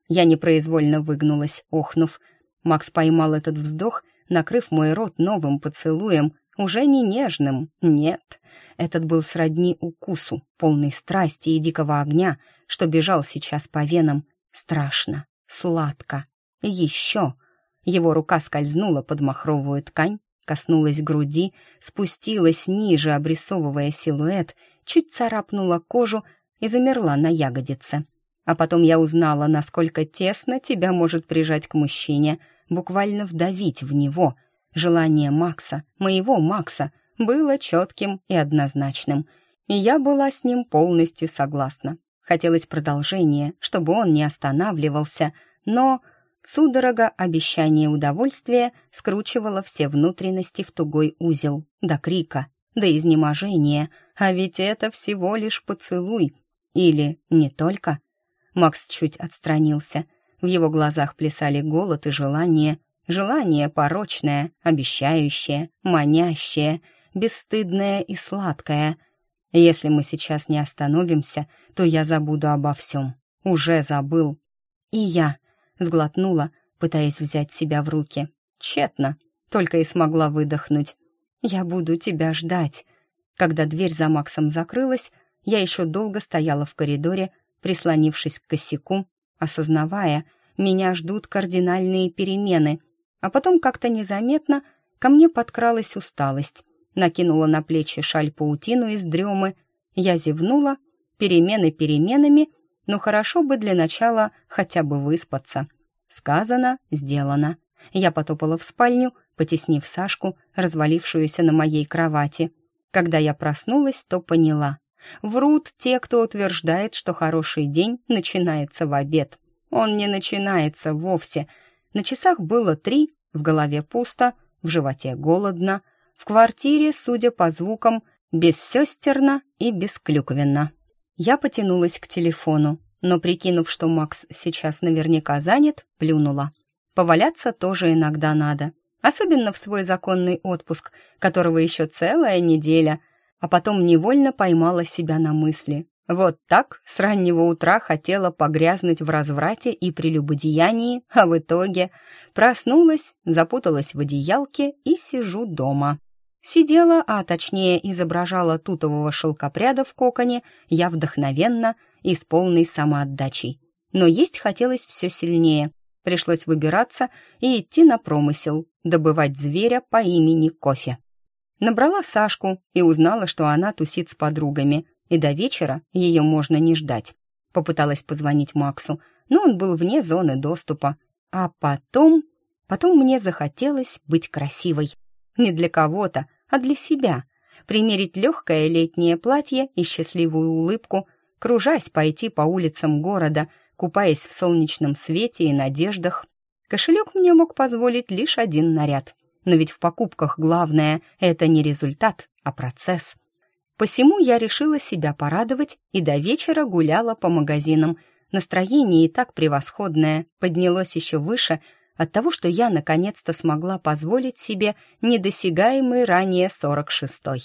Я непроизвольно выгнулась, охнув. Макс поймал этот вздох, накрыв мой рот новым поцелуем, уже не нежным, нет. Этот был сродни укусу, полный страсти и дикого огня, что бежал сейчас по венам. Страшно, сладко. Еще. Его рука скользнула под махровую ткань, коснулась груди, спустилась ниже, обрисовывая силуэт, чуть царапнула кожу и замерла на ягодице. А потом я узнала, насколько тесно тебя может прижать к мужчине, буквально вдавить в него. Желание Макса, моего Макса, было четким и однозначным, и я была с ним полностью согласна. Хотелось продолжения, чтобы он не останавливался, но судорога обещания удовольствия скручивала все внутренности в тугой узел, до крика, до изнеможения, а ведь это всего лишь поцелуй. Или не только. Макс чуть отстранился. В его глазах плясали голод и желание. Желание порочное, обещающее, манящее, бесстыдное и сладкое — если мы сейчас не остановимся, то я забуду обо всем. Уже забыл. И я сглотнула, пытаясь взять себя в руки. Тщетно, только и смогла выдохнуть. «Я буду тебя ждать». Когда дверь за Максом закрылась, я еще долго стояла в коридоре, прислонившись к косяку, осознавая, меня ждут кардинальные перемены, а потом как-то незаметно ко мне подкралась усталость накинула на плечи шаль-паутину из дремы. Я зевнула, перемены переменами, но хорошо бы для начала хотя бы выспаться. Сказано, сделано. Я потопала в спальню, потеснив Сашку, развалившуюся на моей кровати. Когда я проснулась, то поняла. Врут те, кто утверждает, что хороший день начинается в обед. Он не начинается вовсе. На часах было три, в голове пусто, в животе голодно — в квартире, судя по звукам, бессестерно и бесклюквенно. Я потянулась к телефону, но, прикинув, что Макс сейчас наверняка занят, плюнула. Поваляться тоже иногда надо, особенно в свой законный отпуск, которого еще целая неделя, а потом невольно поймала себя на мысли. Вот так с раннего утра хотела погрязнуть в разврате и прелюбодеянии, а в итоге проснулась, запуталась в одеялке и сижу дома. Сидела, а точнее изображала тутового шелкопряда в коконе, я вдохновенно и с полной самоотдачей. Но есть хотелось все сильнее. Пришлось выбираться и идти на промысел, добывать зверя по имени Кофе. Набрала Сашку и узнала, что она тусит с подругами, и до вечера ее можно не ждать. Попыталась позвонить Максу, но он был вне зоны доступа. А потом... Потом мне захотелось быть красивой. Не для кого-то, а для себя. Примерить легкое летнее платье и счастливую улыбку, кружась пойти по улицам города, купаясь в солнечном свете и надеждах. Кошелек мне мог позволить лишь один наряд. Но ведь в покупках главное — это не результат, а процесс. Посему я решила себя порадовать и до вечера гуляла по магазинам. Настроение и так превосходное, поднялось еще выше — от того, что я наконец-то смогла позволить себе недосягаемый ранее сорок шестой.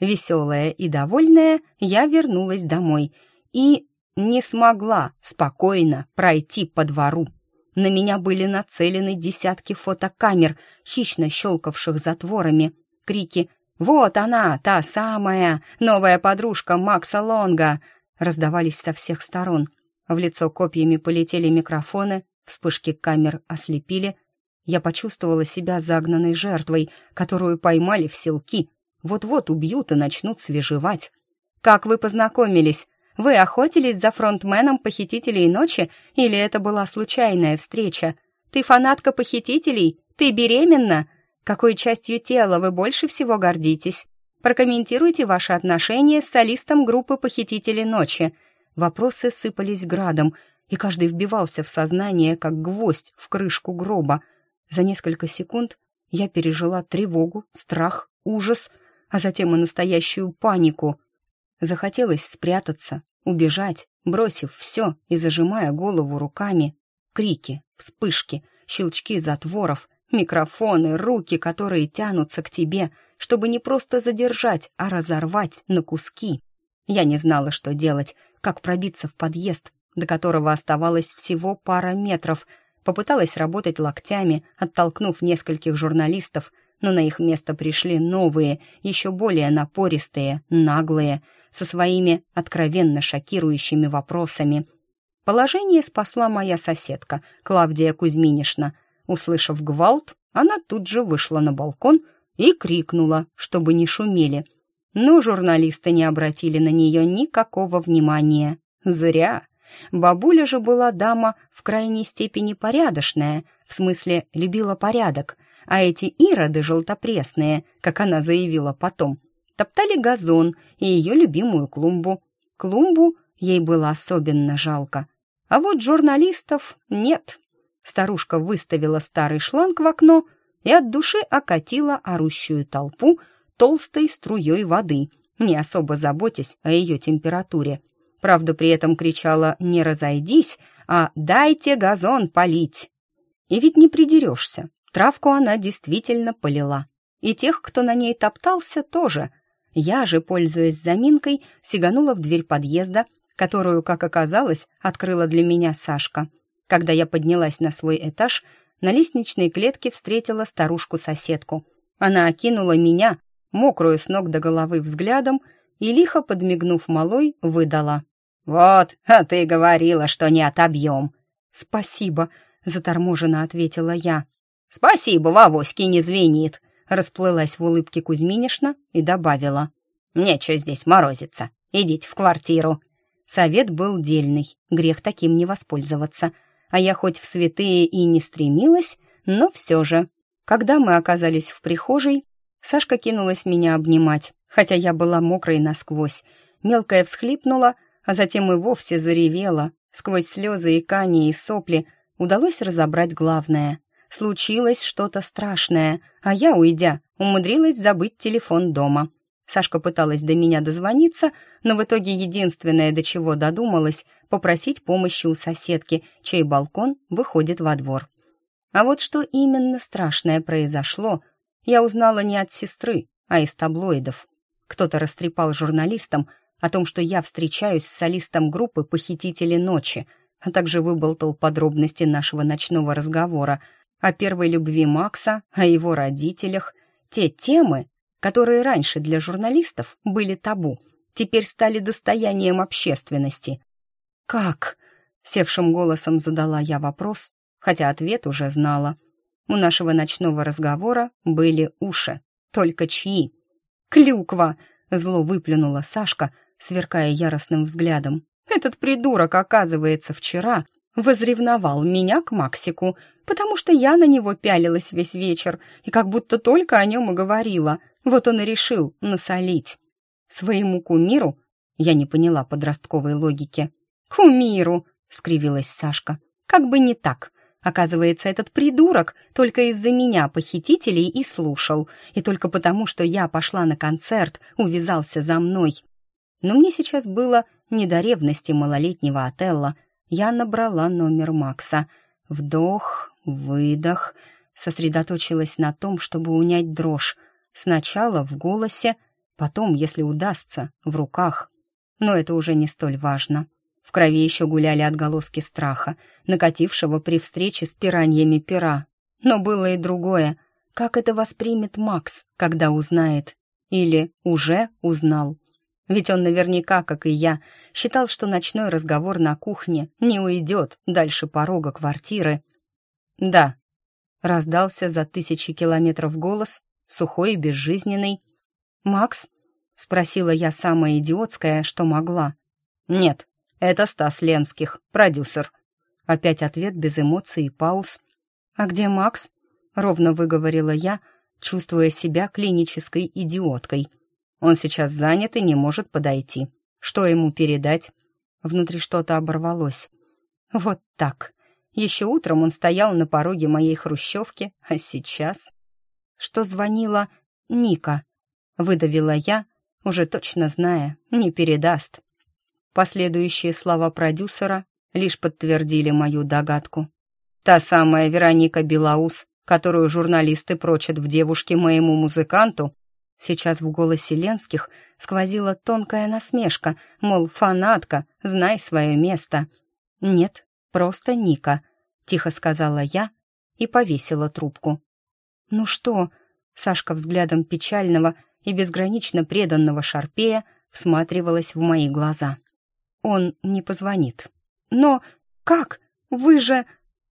Веселая и довольная, я вернулась домой и не смогла спокойно пройти по двору. На меня были нацелены десятки фотокамер, хищно щелкавших затворами. Крики «Вот она, та самая, новая подружка Макса Лонга!» раздавались со всех сторон. В лицо копьями полетели микрофоны, Вспышки камер ослепили. Я почувствовала себя загнанной жертвой, которую поймали в селки. Вот-вот убьют и начнут свежевать. «Как вы познакомились? Вы охотились за фронтменом похитителей ночи или это была случайная встреча? Ты фанатка похитителей? Ты беременна? Какой частью тела вы больше всего гордитесь? Прокомментируйте ваши отношения с солистом группы «Похитители ночи». Вопросы сыпались градом, и каждый вбивался в сознание, как гвоздь в крышку гроба. За несколько секунд я пережила тревогу, страх, ужас, а затем и настоящую панику. Захотелось спрятаться, убежать, бросив все и зажимая голову руками. Крики, вспышки, щелчки затворов, микрофоны, руки, которые тянутся к тебе — чтобы не просто задержать, а разорвать на куски. Я не знала, что делать, как пробиться в подъезд, до которого оставалось всего пара метров. Попыталась работать локтями, оттолкнув нескольких журналистов, но на их место пришли новые, еще более напористые, наглые, со своими откровенно шокирующими вопросами. Положение спасла моя соседка, Клавдия Кузьминишна. Услышав гвалт, она тут же вышла на балкон, и крикнула, чтобы не шумели. Но журналисты не обратили на нее никакого внимания. Зря. Бабуля же была дама в крайней степени порядочная, в смысле любила порядок, а эти ироды желтопресные, как она заявила потом, топтали газон и ее любимую клумбу. Клумбу ей было особенно жалко. А вот журналистов нет. Старушка выставила старый шланг в окно — и от души окатила орущую толпу толстой струей воды, не особо заботясь о ее температуре. Правда, при этом кричала «не разойдись», а «дайте газон полить». И ведь не придерешься, травку она действительно полила. И тех, кто на ней топтался, тоже. Я же, пользуясь заминкой, сиганула в дверь подъезда, которую, как оказалось, открыла для меня Сашка. Когда я поднялась на свой этаж, на лестничной клетке встретила старушку-соседку. Она окинула меня, мокрую с ног до головы взглядом, и, лихо подмигнув малой, выдала. «Вот, а ты говорила, что не отобьем». «Спасибо», — заторможенно ответила я. «Спасибо, Вавоськи не звенит», — расплылась в улыбке Кузьминишна и добавила. «Нечего здесь морозиться. Идите в квартиру». Совет был дельный, грех таким не воспользоваться — а я хоть в святые и не стремилась, но все же. Когда мы оказались в прихожей, Сашка кинулась меня обнимать, хотя я была мокрой насквозь. Мелкая всхлипнула, а затем и вовсе заревела. Сквозь слезы и кани и сопли удалось разобрать главное. Случилось что-то страшное, а я, уйдя, умудрилась забыть телефон дома. Сашка пыталась до меня дозвониться, но в итоге единственное, до чего додумалась, попросить помощи у соседки, чей балкон выходит во двор. А вот что именно страшное произошло, я узнала не от сестры, а из таблоидов. Кто-то растрепал журналистам о том, что я встречаюсь с солистом группы «Похитители ночи», а также выболтал подробности нашего ночного разговора о первой любви Макса, о его родителях, те темы, которые раньше для журналистов были табу, теперь стали достоянием общественности. «Как?» — севшим голосом задала я вопрос, хотя ответ уже знала. У нашего ночного разговора были уши. Только чьи? «Клюква!» — зло выплюнула Сашка, сверкая яростным взглядом. «Этот придурок, оказывается, вчера возревновал меня к Максику, потому что я на него пялилась весь вечер и как будто только о нем и говорила. Вот он и решил насолить. Своему кумиру я не поняла подростковой логики. «Кумиру!» — скривилась Сашка. «Как бы не так. Оказывается, этот придурок только из-за меня похитителей и слушал, и только потому, что я пошла на концерт, увязался за мной. Но мне сейчас было не до ревности малолетнего Отелла. Я набрала номер Макса. Вдох, выдох, сосредоточилась на том, чтобы унять дрожь. Сначала в голосе, потом, если удастся, в руках. Но это уже не столь важно. В крови еще гуляли отголоски страха, накатившего при встрече с пираньями пера. Но было и другое. Как это воспримет Макс, когда узнает? Или уже узнал? Ведь он наверняка, как и я, считал, что ночной разговор на кухне не уйдет дальше порога квартиры. «Да», — раздался за тысячи километров голос, сухой и безжизненный. «Макс?» — спросила я самое идиотское, что могла. «Нет, это Стас Ленских, продюсер». Опять ответ без эмоций и пауз. «А где Макс?» — ровно выговорила я, чувствуя себя клинической идиоткой. «Он сейчас занят и не может подойти. Что ему передать?» Внутри что-то оборвалось. «Вот так. Еще утром он стоял на пороге моей хрущевки, а сейчас...» «Что звонила Ника?» — выдавила я, уже точно зная, не передаст. Последующие слова продюсера лишь подтвердили мою догадку. Та самая Вероника Белаус, которую журналисты прочат в девушке моему музыканту, сейчас в голосе Ленских сквозила тонкая насмешка, мол, фанатка, знай свое место. «Нет, просто Ника», — тихо сказала я и повесила трубку. «Ну что?» — Сашка взглядом печального и безгранично преданного Шарпея всматривалась в мои глаза. «Он не позвонит». «Но как? Вы же...»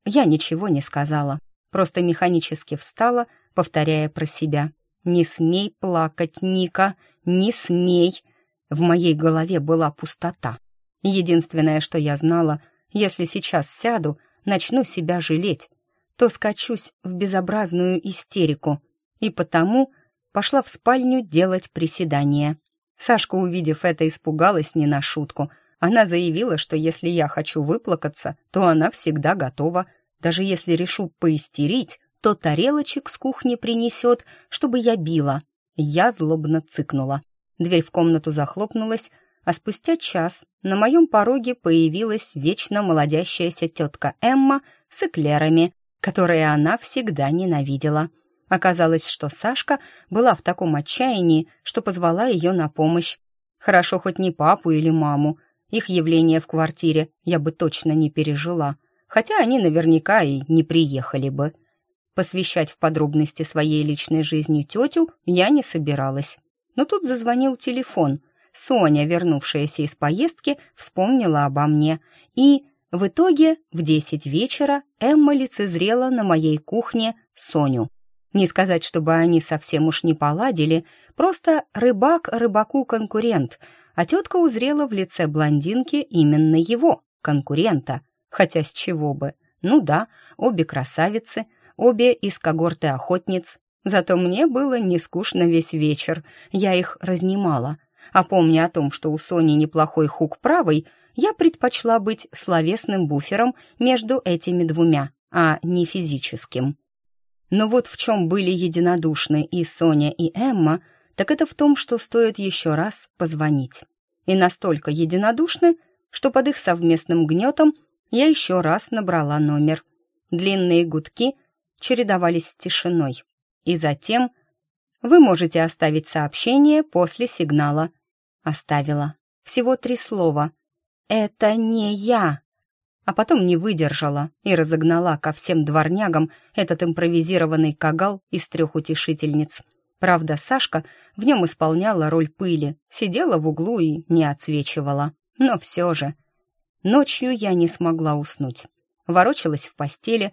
Я ничего не сказала, просто механически встала, повторяя про себя. «Не смей плакать, Ника, не смей!» В моей голове была пустота. Единственное, что я знала, если сейчас сяду, начну себя жалеть, то скачусь в безобразную истерику, и потому пошла в спальню делать приседания. Сашка, увидев это, испугалась не на шутку. Она заявила, что если я хочу выплакаться, то она всегда готова. Даже если решу поистерить, то тарелочек с кухни принесет, чтобы я била. Я злобно цыкнула. Дверь в комнату захлопнулась, а спустя час на моем пороге появилась вечно молодящаяся тетка Эмма с эклерами, которые она всегда ненавидела. Оказалось, что Сашка была в таком отчаянии, что позвала ее на помощь. Хорошо хоть не папу или маму. Их явление в квартире я бы точно не пережила, хотя они наверняка и не приехали бы. Посвящать в подробности своей личной жизни тетю я не собиралась. Но тут зазвонил телефон. Соня, вернувшаяся из поездки, вспомнила обо мне. И в итоге в десять вечера Эмма лицезрела на моей кухне Соню. Не сказать, чтобы они совсем уж не поладили, просто рыбак рыбаку конкурент, а тетка узрела в лице блондинки именно его, конкурента. Хотя с чего бы? Ну да, обе красавицы, обе из когорты охотниц. Зато мне было не скучно весь вечер, я их разнимала. А помня о том, что у Сони неплохой хук правый, я предпочла быть словесным буфером между этими двумя, а не физическим. Но вот в чем были единодушны и Соня, и Эмма, так это в том, что стоит еще раз позвонить. И настолько единодушны, что под их совместным гнетом я еще раз набрала номер. Длинные гудки чередовались с тишиной. И затем вы можете оставить сообщение после сигнала. Оставила. Всего три слова. «Это не я» а потом не выдержала и разогнала ко всем дворнягам этот импровизированный кагал из трех утешительниц. Правда, Сашка в нем исполняла роль пыли, сидела в углу и не отсвечивала. Но все же... Ночью я не смогла уснуть. Ворочалась в постели,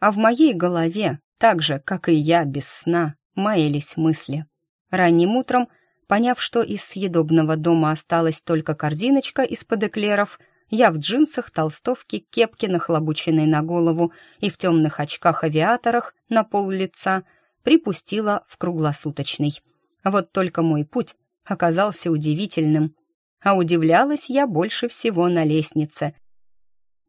а в моей голове, так же, как и я, без сна, маялись мысли. Ранним утром, поняв, что из съедобного дома осталась только корзиночка из-под эклеров, я в джинсах, толстовке, кепке, нахлобученной на голову и в темных очках-авиаторах на пол лица припустила в круглосуточный. Вот только мой путь оказался удивительным. А удивлялась я больше всего на лестнице.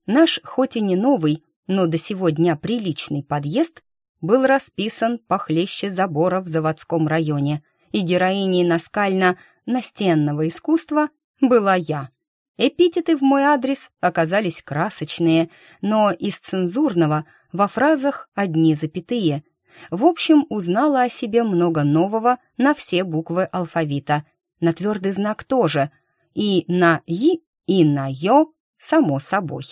Наш, хоть и не новый, но до сего дня приличный подъезд был расписан похлеще забора в заводском районе, и героиней наскально-настенного искусства была я. Эпитеты в мой адрес оказались красочные, но из цензурного во фразах одни запятые. В общем, узнала о себе много нового на все буквы алфавита. На твердый знак тоже. И на «и», и на «ё», само собой.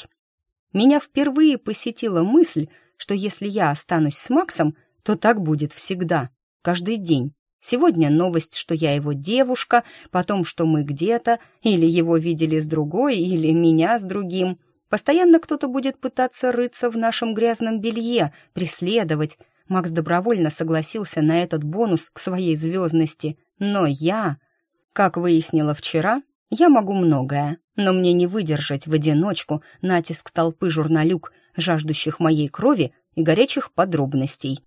Меня впервые посетила мысль, что если я останусь с Максом, то так будет всегда, каждый день. Сегодня новость, что я его девушка, потом, что мы где-то, или его видели с другой, или меня с другим. Постоянно кто-то будет пытаться рыться в нашем грязном белье, преследовать. Макс добровольно согласился на этот бонус к своей звездности. Но я, как выяснила вчера, Я могу многое, но мне не выдержать в одиночку натиск толпы журналюк, жаждущих моей крови и горячих подробностей.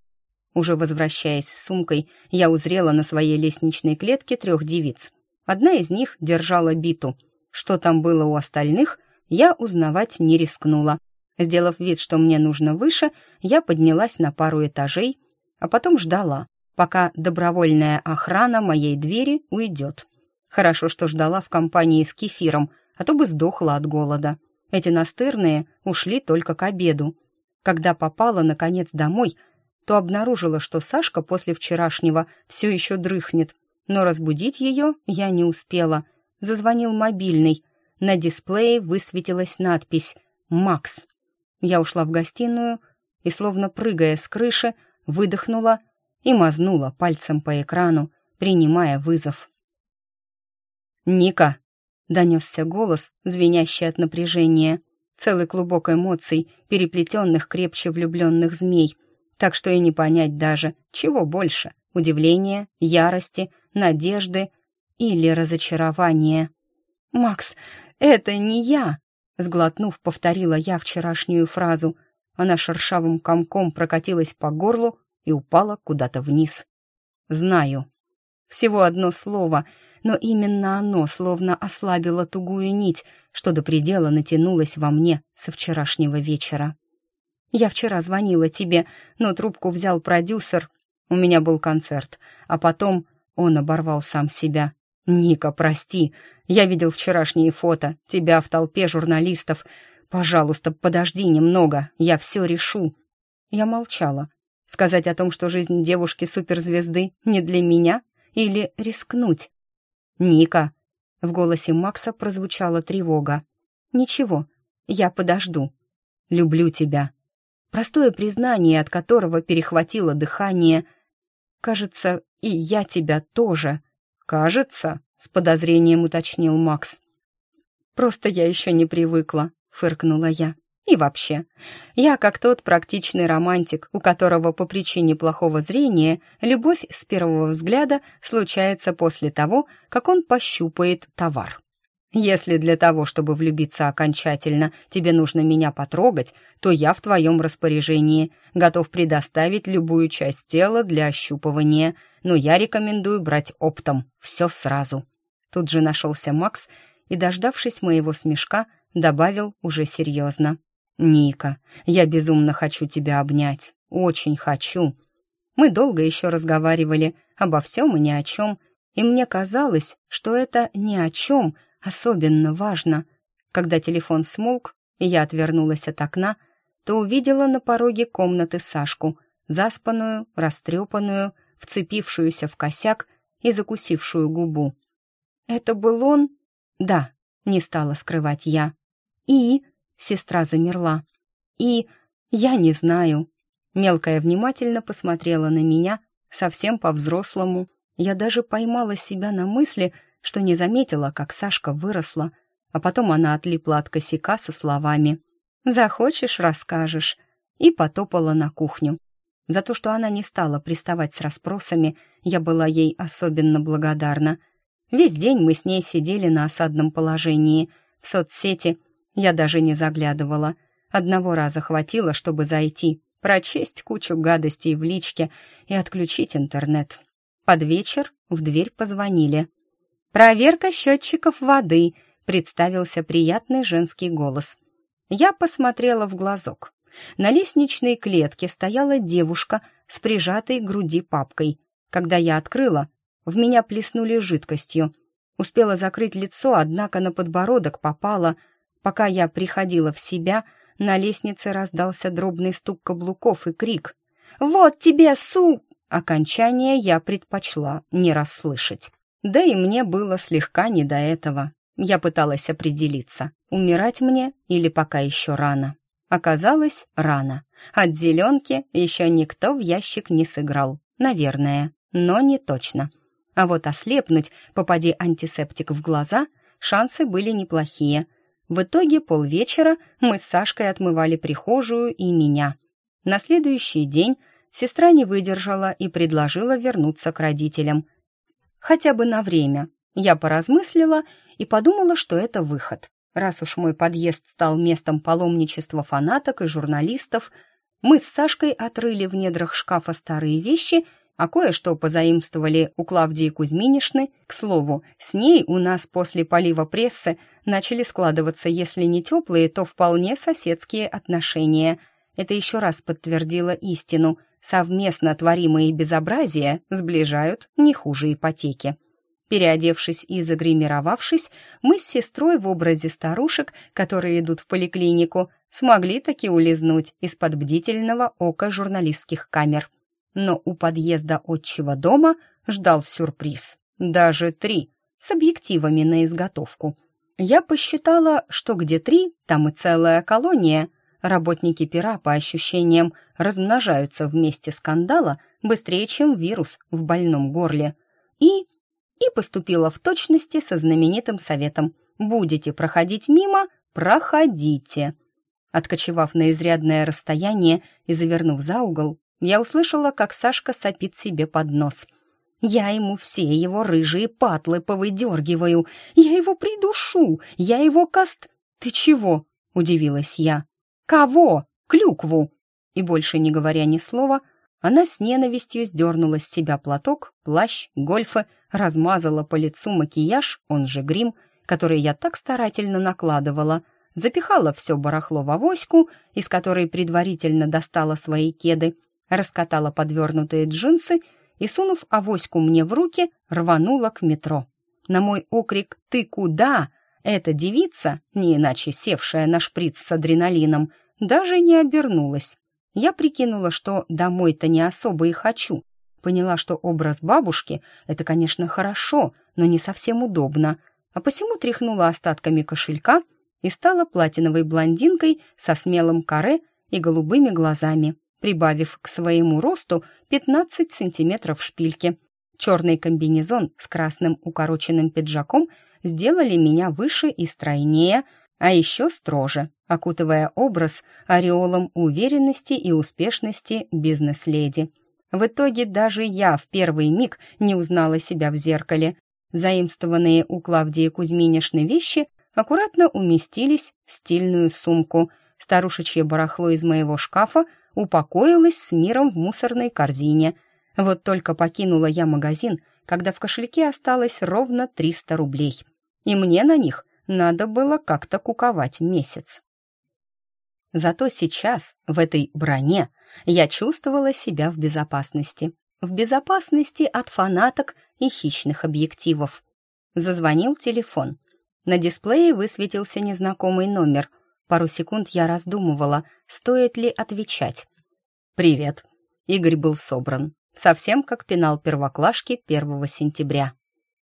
Уже возвращаясь с сумкой, я узрела на своей лестничной клетке трех девиц. Одна из них держала биту. Что там было у остальных, я узнавать не рискнула. Сделав вид, что мне нужно выше, я поднялась на пару этажей, а потом ждала, пока добровольная охрана моей двери уйдет. Хорошо, что ждала в компании с кефиром, а то бы сдохла от голода. Эти настырные ушли только к обеду. Когда попала, наконец, домой, то обнаружила, что Сашка после вчерашнего все еще дрыхнет, но разбудить ее я не успела. Зазвонил мобильный. На дисплее высветилась надпись «Макс». Я ушла в гостиную и, словно прыгая с крыши, выдохнула и мазнула пальцем по экрану, принимая вызов. «Ника!» — донесся голос, звенящий от напряжения. Целый клубок эмоций, переплетенных крепче влюбленных змей, так что и не понять даже, чего больше — удивления, ярости, надежды или разочарования. «Макс, это не я!» — сглотнув, повторила я вчерашнюю фразу. Она шершавым комком прокатилась по горлу и упала куда-то вниз. «Знаю». Всего одно слово, но именно оно словно ослабило тугую нить, что до предела натянулось во мне со вчерашнего вечера. «Я вчера звонила тебе, но трубку взял продюсер. У меня был концерт, а потом он оборвал сам себя. «Ника, прости, я видел вчерашние фото, тебя в толпе журналистов. Пожалуйста, подожди немного, я все решу». Я молчала, Сказать о том, что жизнь девушки-суперзвезды не для меня? Или рискнуть? «Ника!» — в голосе Макса прозвучала тревога. «Ничего, я подожду. Люблю тебя». Простое признание, от которого перехватило дыхание. «Кажется, и я тебя тоже». «Кажется?» — с подозрением уточнил Макс. «Просто я еще не привыкла», — фыркнула я. И вообще, я как тот практичный романтик, у которого по причине плохого зрения любовь с первого взгляда случается после того, как он пощупает товар. Если для того, чтобы влюбиться окончательно, тебе нужно меня потрогать, то я в твоем распоряжении, готов предоставить любую часть тела для ощупывания, но я рекомендую брать оптом, все сразу». Тут же нашелся Макс и, дождавшись моего смешка, добавил уже серьезно. «Ника, я безумно хочу тебя обнять. Очень хочу». Мы долго еще разговаривали обо всем и ни о чем, и мне казалось, что это ни о чем особенно важно. Когда телефон смолк, и я отвернулась от окна, то увидела на пороге комнаты Сашку, заспанную, растрепанную, вцепившуюся в косяк и закусившую губу. «Это был он?» «Да», — не стала скрывать я. «И?» Сестра замерла. «И... я не знаю». Мелкая внимательно посмотрела на меня, совсем по-взрослому. Я даже поймала себя на мысли, что не заметила, как Сашка выросла, а потом она отлипла от косяка со словами «Захочешь, расскажешь», и потопала на кухню. За то, что она не стала приставать с расспросами, я была ей особенно благодарна. Весь день мы с ней сидели на осадном положении. В соцсети я даже не заглядывала. Одного раза хватило, чтобы зайти, прочесть кучу гадостей в личке и отключить интернет. Под вечер в дверь позвонили. «Проверка счетчиков воды», — представился приятный женский голос. Я посмотрела в глазок. На лестничной клетке стояла девушка с прижатой к груди папкой. Когда я открыла, в меня плеснули жидкостью. Успела закрыть лицо, однако на подбородок попала — Пока я приходила в себя, на лестнице раздался дробный стук каблуков и крик. «Вот тебе суп!» Окончание я предпочла не расслышать. Да и мне было слегка не до этого. Я пыталась определиться, умирать мне или пока еще рано. Оказалось, рано. От зеленки еще никто в ящик не сыграл. Наверное, но не точно. А вот ослепнуть, попади антисептик в глаза, шансы были неплохие — в итоге полвечера мы с Сашкой отмывали прихожую и меня. На следующий день сестра не выдержала и предложила вернуться к родителям. Хотя бы на время. Я поразмыслила и подумала, что это выход. Раз уж мой подъезд стал местом паломничества фанаток и журналистов, мы с Сашкой отрыли в недрах шкафа старые вещи, а кое-что позаимствовали у Клавдии Кузьминишны. К слову, с ней у нас после полива прессы начали складываться, если не теплые, то вполне соседские отношения. Это еще раз подтвердило истину. Совместно творимые безобразия сближают не хуже ипотеки. Переодевшись и загримировавшись, мы с сестрой в образе старушек, которые идут в поликлинику, смогли таки улизнуть из-под бдительного ока журналистских камер. Но у подъезда отчего дома ждал сюрприз. Даже три, с объективами на изготовку. Я посчитала, что где три, там и целая колония. Работники пера, по ощущениям, размножаются вместе скандала быстрее, чем вирус в больном горле. И и поступила в точности со знаменитым советом «Будете проходить мимо? Проходите!». Откочевав на изрядное расстояние и завернув за угол, я услышала, как Сашка сопит себе под нос. «Я ему все его рыжие патлы повыдергиваю, я его придушу, я его каст...» «Ты чего?» — удивилась я. «Кого? Клюкву!» И больше не говоря ни слова, она с ненавистью сдернула с себя платок, плащ, гольфы, размазала по лицу макияж, он же грим, который я так старательно накладывала, запихала все барахло в авоську, из которой предварительно достала свои кеды, раскатала подвернутые джинсы и, сунув авоську мне в руки, рванула к метро. На мой окрик «Ты куда?» эта девица, не иначе севшая на шприц с адреналином, даже не обернулась. Я прикинула, что домой-то не особо и хочу. Поняла, что образ бабушки — это, конечно, хорошо, но не совсем удобно, а посему тряхнула остатками кошелька и стала платиновой блондинкой со смелым каре и голубыми глазами, прибавив к своему росту 15 сантиметров шпильки. Черный комбинезон с красным укороченным пиджаком сделали меня выше и стройнее — а еще строже, окутывая образ ореолом уверенности и успешности бизнес-леди. В итоге даже я в первый миг не узнала себя в зеркале. Заимствованные у Клавдии Кузьминишны вещи аккуратно уместились в стильную сумку. Старушечье барахло из моего шкафа упокоилось с миром в мусорной корзине. Вот только покинула я магазин, когда в кошельке осталось ровно 300 рублей. И мне на них надо было как-то куковать месяц. Зато сейчас, в этой броне, я чувствовала себя в безопасности. В безопасности от фанаток и хищных объективов. Зазвонил телефон. На дисплее высветился незнакомый номер. Пару секунд я раздумывала, стоит ли отвечать. «Привет». Игорь был собран. Совсем как пенал первоклашки 1 сентября.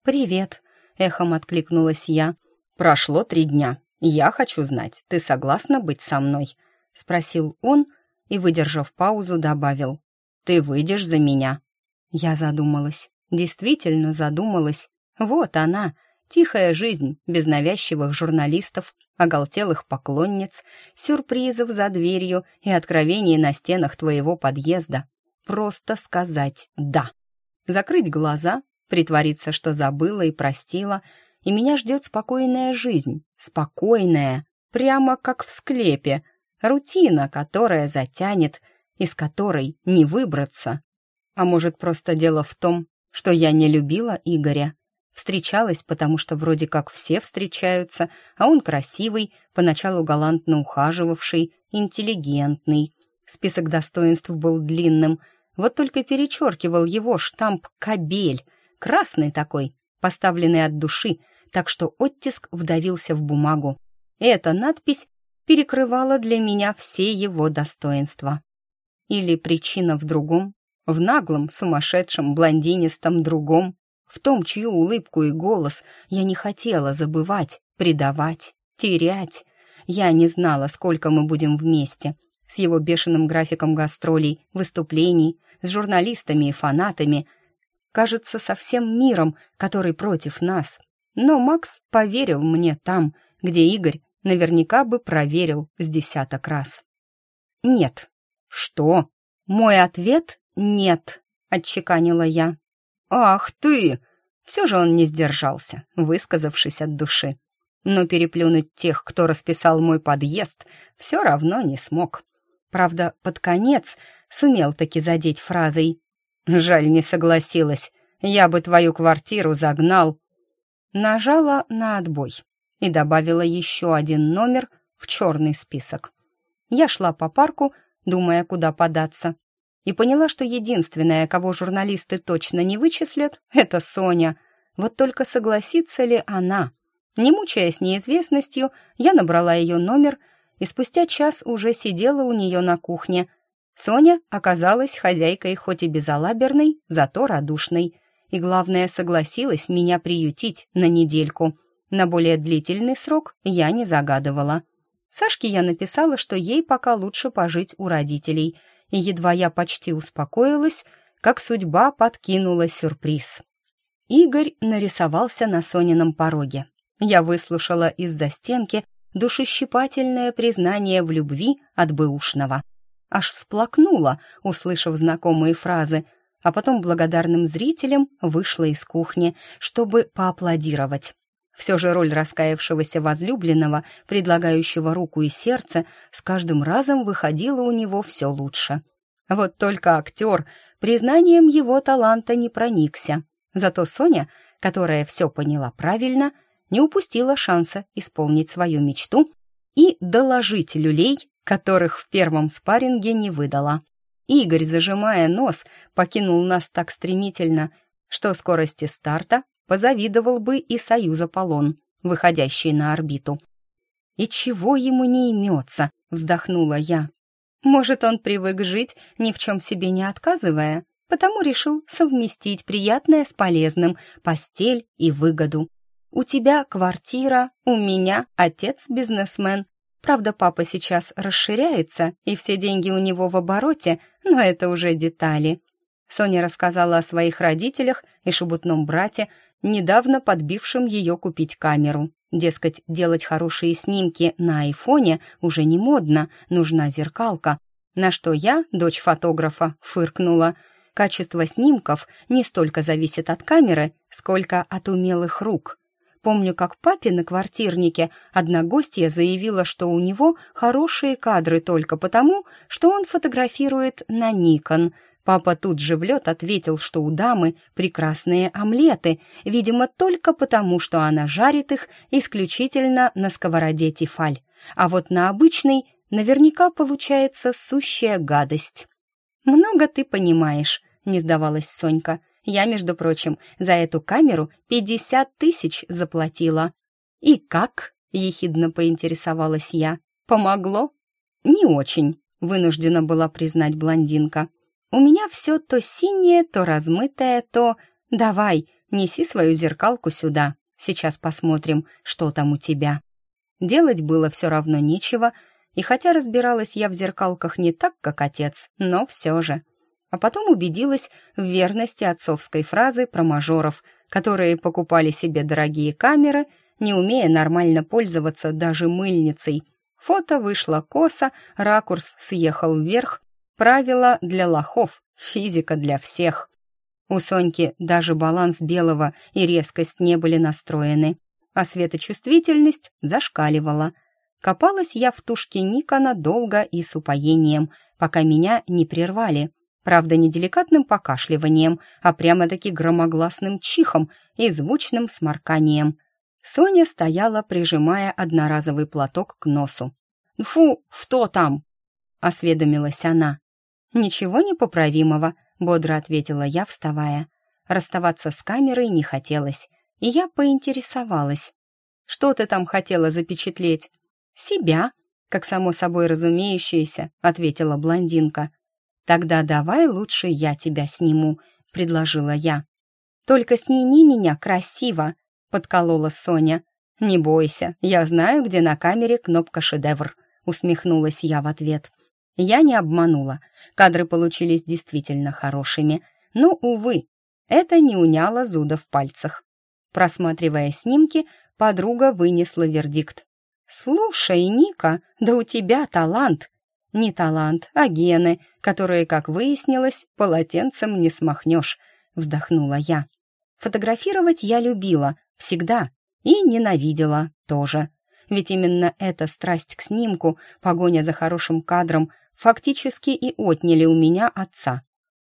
«Привет», — эхом откликнулась я. «Прошло три дня. Я хочу знать, ты согласна быть со мной?» — спросил он и, выдержав паузу, добавил. «Ты выйдешь за меня?» Я задумалась. Действительно задумалась. Вот она, тихая жизнь, без навязчивых журналистов, оголтелых поклонниц, сюрпризов за дверью и откровений на стенах твоего подъезда. Просто сказать «да». Закрыть глаза, притвориться, что забыла и простила — и меня ждет спокойная жизнь, спокойная, прямо как в склепе, рутина, которая затянет, из которой не выбраться. А может, просто дело в том, что я не любила Игоря, встречалась, потому что вроде как все встречаются, а он красивый, поначалу галантно ухаживавший, интеллигентный. Список достоинств был длинным, вот только перечеркивал его штамп «Кобель», красный такой, поставленный от души, так что оттиск вдавился в бумагу. Эта надпись перекрывала для меня все его достоинства. Или причина в другом, в наглом, сумасшедшем, блондинистом другом, в том, чью улыбку и голос я не хотела забывать, предавать, терять. Я не знала, сколько мы будем вместе, с его бешеным графиком гастролей, выступлений, с журналистами и фанатами, кажется, со всем миром, который против нас. Но Макс поверил мне там, где Игорь наверняка бы проверил с десяток раз. «Нет». «Что?» «Мой ответ — нет», — отчеканила я. «Ах ты!» Все же он не сдержался, высказавшись от души. Но переплюнуть тех, кто расписал мой подъезд, все равно не смог. Правда, под конец сумел таки задеть фразой «Жаль, не согласилась. Я бы твою квартиру загнал». Нажала на отбой и добавила еще один номер в черный список. Я шла по парку, думая, куда податься, и поняла, что единственная, кого журналисты точно не вычислят, это Соня. Вот только согласится ли она? Не мучаясь неизвестностью, я набрала ее номер и спустя час уже сидела у нее на кухне. Соня оказалась хозяйкой хоть и безалаберной, зато радушной. И главное, согласилась меня приютить на недельку. На более длительный срок я не загадывала. Сашке я написала, что ей пока лучше пожить у родителей, и едва я почти успокоилась, как судьба подкинула сюрприз. Игорь нарисовался на Сонином пороге. Я выслушала из-за стенки душещипательное признание в любви от бэушного. Аж всплакнула, услышав знакомые фразы, а потом благодарным зрителям вышла из кухни, чтобы поаплодировать. Все же роль раскаявшегося возлюбленного, предлагающего руку и сердце, с каждым разом выходила у него все лучше. Вот только актер признанием его таланта не проникся. Зато Соня, которая все поняла правильно, не упустила шанса исполнить свою мечту и доложить люлей, которых в первом спарринге не выдала. Игорь, зажимая нос, покинул нас так стремительно, что скорости старта позавидовал бы и Союз Аполлон, выходящий на орбиту. «И чего ему не имется?» — вздохнула я. «Может, он привык жить, ни в чем себе не отказывая, потому решил совместить приятное с полезным, постель и выгоду. У тебя квартира, у меня отец бизнесмен. Правда, папа сейчас расширяется, и все деньги у него в обороте, но это уже детали». Соня рассказала о своих родителях и шебутном брате, недавно подбившим ее купить камеру. Дескать, делать хорошие снимки на айфоне уже не модно, нужна зеркалка. На что я, дочь фотографа, фыркнула. Качество снимков не столько зависит от камеры, сколько от умелых рук. Помню, как папе на квартирнике одна гостья заявила, что у него хорошие кадры только потому, что он фотографирует на Никон — Папа тут же в лед ответил, что у дамы прекрасные омлеты, видимо, только потому, что она жарит их исключительно на сковороде тефаль. А вот на обычной наверняка получается сущая гадость. «Много ты понимаешь», — не сдавалась Сонька. «Я, между прочим, за эту камеру пятьдесят тысяч заплатила». «И как?» — ехидно поинтересовалась я. «Помогло?» «Не очень», — вынуждена была признать блондинка. У меня все то синее, то размытое, то... Давай, неси свою зеркалку сюда. Сейчас посмотрим, что там у тебя. Делать было все равно нечего, и хотя разбиралась я в зеркалках не так, как отец, но все же. А потом убедилась в верности отцовской фразы про мажоров, которые покупали себе дорогие камеры, не умея нормально пользоваться даже мыльницей. Фото вышло косо, ракурс съехал вверх, Правила для лохов, физика для всех. У Соньки даже баланс белого и резкость не были настроены, а светочувствительность зашкаливала. Копалась я в тушке Никона долго и с упоением, пока меня не прервали. Правда, не деликатным покашливанием, а прямо-таки громогласным чихом и звучным сморканием. Соня стояла, прижимая одноразовый платок к носу. «Фу, что там?» — осведомилась она. «Ничего непоправимого», — бодро ответила я, вставая. Расставаться с камерой не хотелось, и я поинтересовалась. «Что ты там хотела запечатлеть?» «Себя», — как само собой разумеющееся, — ответила блондинка. «Тогда давай лучше я тебя сниму», — предложила я. «Только сними меня красиво», — подколола Соня. «Не бойся, я знаю, где на камере кнопка «Шедевр», — усмехнулась я в ответ. Я не обманула. Кадры получились действительно хорошими. Но, увы, это не уняло зуда в пальцах. Просматривая снимки, подруга вынесла вердикт. «Слушай, Ника, да у тебя талант!» «Не талант, а гены, которые, как выяснилось, полотенцем не смахнешь», — вздохнула я. Фотографировать я любила, всегда, и ненавидела тоже. Ведь именно эта страсть к снимку, погоня за хорошим кадром, фактически и отняли у меня отца.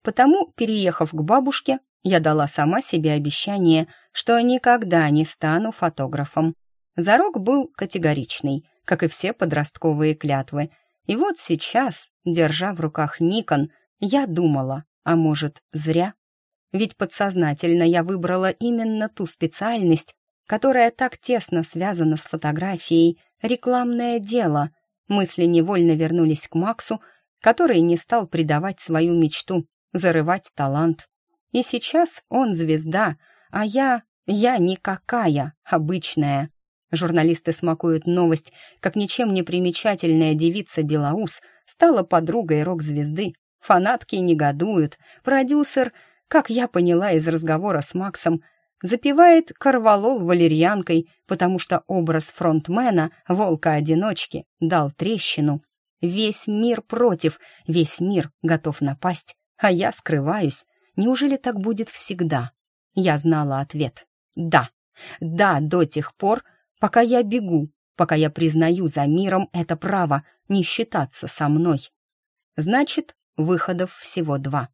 Потому, переехав к бабушке, я дала сама себе обещание, что никогда не стану фотографом. Зарок был категоричный, как и все подростковые клятвы. И вот сейчас, держа в руках Никон, я думала, а может, зря? Ведь подсознательно я выбрала именно ту специальность, которая так тесно связана с фотографией, рекламное дело. Мысли невольно вернулись к Максу, который не стал предавать свою мечту, зарывать талант. И сейчас он звезда, а я... я никакая, обычная. Журналисты смакуют новость, как ничем не примечательная девица Белоус стала подругой рок-звезды. Фанатки негодуют. Продюсер, как я поняла из разговора с Максом, запивает корвалол валерьянкой, потому что образ фронтмена, волка-одиночки, дал трещину. Весь мир против, весь мир готов напасть, а я скрываюсь. Неужели так будет всегда? Я знала ответ. Да. Да, до тех пор, пока я бегу, пока я признаю за миром это право не считаться со мной. Значит, выходов всего два.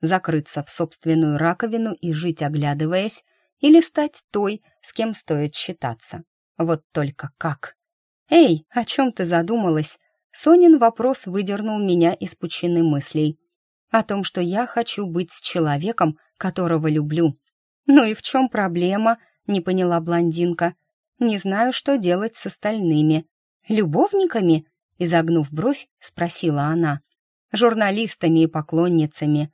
Закрыться в собственную раковину и жить, оглядываясь, или стать той, с кем стоит считаться. Вот только как? «Эй, о чем ты задумалась?» Сонин вопрос выдернул меня из пучины мыслей. О том, что я хочу быть с человеком, которого люблю. «Ну и в чем проблема?» — не поняла блондинка. «Не знаю, что делать с остальными. Любовниками?» — изогнув бровь, спросила она. «Журналистами и поклонницами.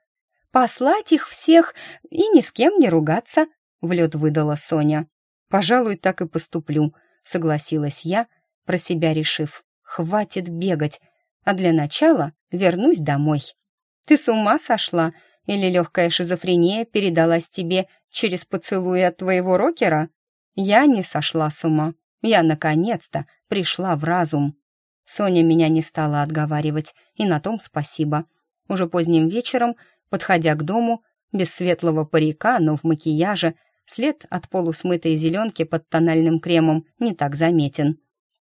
Послать их всех и ни с кем не ругаться, в лед выдала Соня. «Пожалуй, так и поступлю», — согласилась я, про себя решив. «Хватит бегать, а для начала вернусь домой». «Ты с ума сошла? Или легкая шизофрения передалась тебе через поцелуй от твоего рокера?» «Я не сошла с ума. Я, наконец-то, пришла в разум». Соня меня не стала отговаривать, и на том спасибо. Уже поздним вечером, подходя к дому, без светлого парика, но в макияже, След от полусмытой зеленки под тональным кремом не так заметен.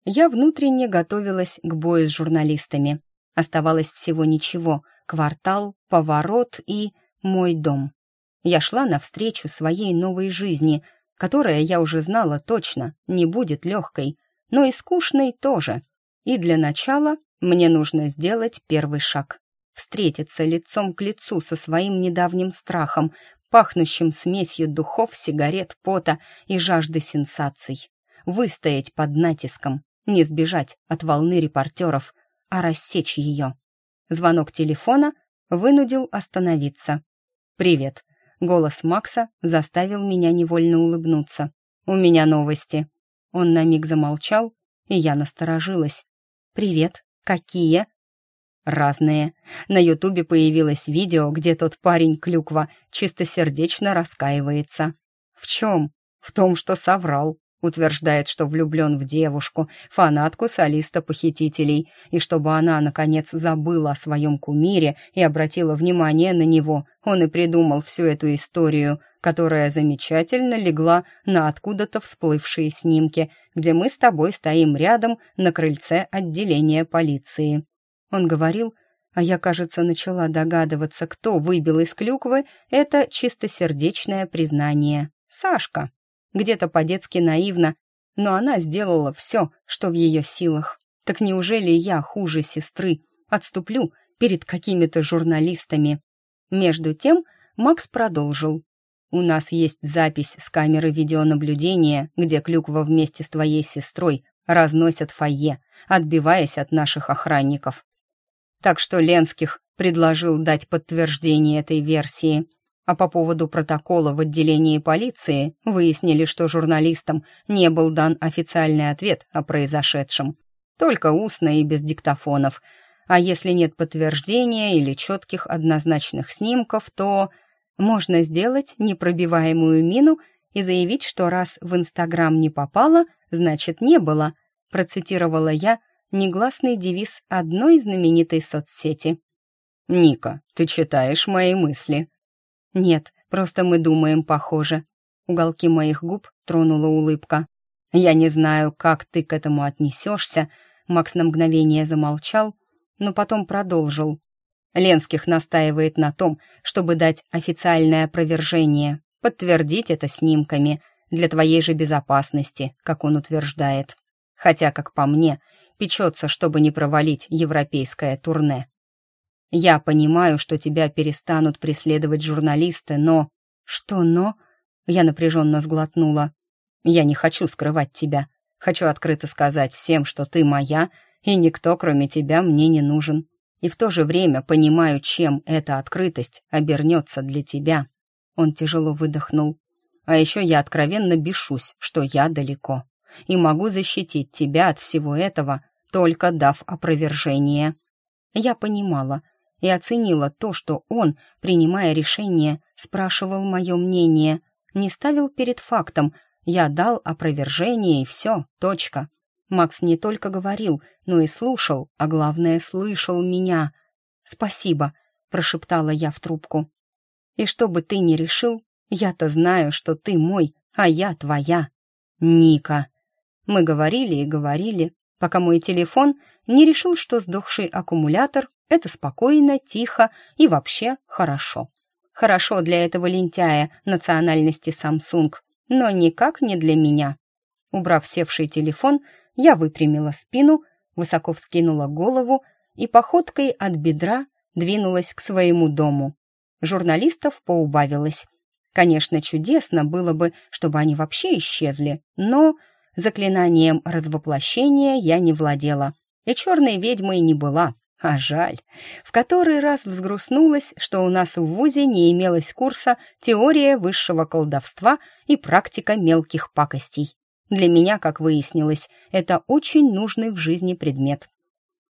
Я внутренне готовилась к бою с журналистами. Оставалось всего ничего — квартал, поворот и мой дом. Я шла навстречу своей новой жизни, которая, я уже знала точно, не будет легкой, но и скучной тоже. И для начала мне нужно сделать первый шаг. Встретиться лицом к лицу со своим недавним страхом, пахнущим смесью духов, сигарет, пота и жажды сенсаций. Выстоять под натиском, не сбежать от волны репортеров, а рассечь ее. Звонок телефона вынудил остановиться. «Привет». Голос Макса заставил меня невольно улыбнуться. «У меня новости». Он на миг замолчал, и я насторожилась. «Привет. Какие?» Разные. На Ютубе появилось видео, где тот парень Клюква чистосердечно раскаивается. В чем? В том, что соврал. Утверждает, что влюблен в девушку, фанатку солиста похитителей, и чтобы она, наконец, забыла о своем кумире и обратила внимание на него, он и придумал всю эту историю, которая замечательно легла на откуда-то всплывшие снимки, где мы с тобой стоим рядом на крыльце отделения полиции. Он говорил, а я, кажется, начала догадываться, кто выбил из клюквы это чистосердечное признание. Сашка. Где-то по-детски наивно, но она сделала все, что в ее силах. Так неужели я хуже сестры? Отступлю перед какими-то журналистами. Между тем Макс продолжил. «У нас есть запись с камеры видеонаблюдения, где Клюква вместе с твоей сестрой разносят фойе, отбиваясь от наших охранников. Так что Ленских предложил дать подтверждение этой версии. А по поводу протокола в отделении полиции выяснили, что журналистам не был дан официальный ответ о произошедшем. Только устно и без диктофонов. А если нет подтверждения или четких однозначных снимков, то можно сделать непробиваемую мину и заявить, что раз в Инстаграм не попало, значит не было, процитировала я негласный девиз одной знаменитой соцсети. «Ника, ты читаешь мои мысли?» «Нет, Просто мы думаем похоже». Уголки моих губ тронула улыбка. «Я не знаю, как ты к этому отнесешься», Макс на мгновение замолчал, но потом продолжил. Ленских настаивает на том, чтобы дать официальное опровержение, подтвердить это снимками для твоей же безопасности, как он утверждает. Хотя, как по мне, печется, чтобы не провалить европейское турне. Я понимаю, что тебя перестанут преследовать журналисты, но... Что «но»? Я напряженно сглотнула. Я не хочу скрывать тебя. Хочу открыто сказать всем, что ты моя, и никто, кроме тебя, мне не нужен и в то же время понимаю, чем эта открытость обернется для тебя». Он тяжело выдохнул. «А еще я откровенно бешусь, что я далеко, и могу защитить тебя от всего этого, только дав опровержение». Я понимала и оценила то, что он, принимая решение, спрашивал мое мнение, не ставил перед фактом, я дал опровержение и все, точка. Макс не только говорил, но и слушал, а главное, слышал меня. «Спасибо», — прошептала я в трубку. «И что бы ты ни решил, я-то знаю, что ты мой, а я твоя. Ника». Мы говорили и говорили, пока мой телефон не решил, что сдохший аккумулятор — это спокойно, тихо и вообще хорошо. Хорошо для этого лентяя национальности Samsung, но никак не для меня. Убрав севший телефон, я выпрямила спину, высоко вскинула голову и походкой от бедра двинулась к своему дому. Журналистов поубавилось. Конечно, чудесно было бы, чтобы они вообще исчезли, но заклинанием развоплощения я не владела. И черной ведьмой не была, а жаль. В который раз взгрустнулась, что у нас в ВУЗе не имелось курса «Теория высшего колдовства и практика мелких пакостей». Для меня, как выяснилось, это очень нужный в жизни предмет.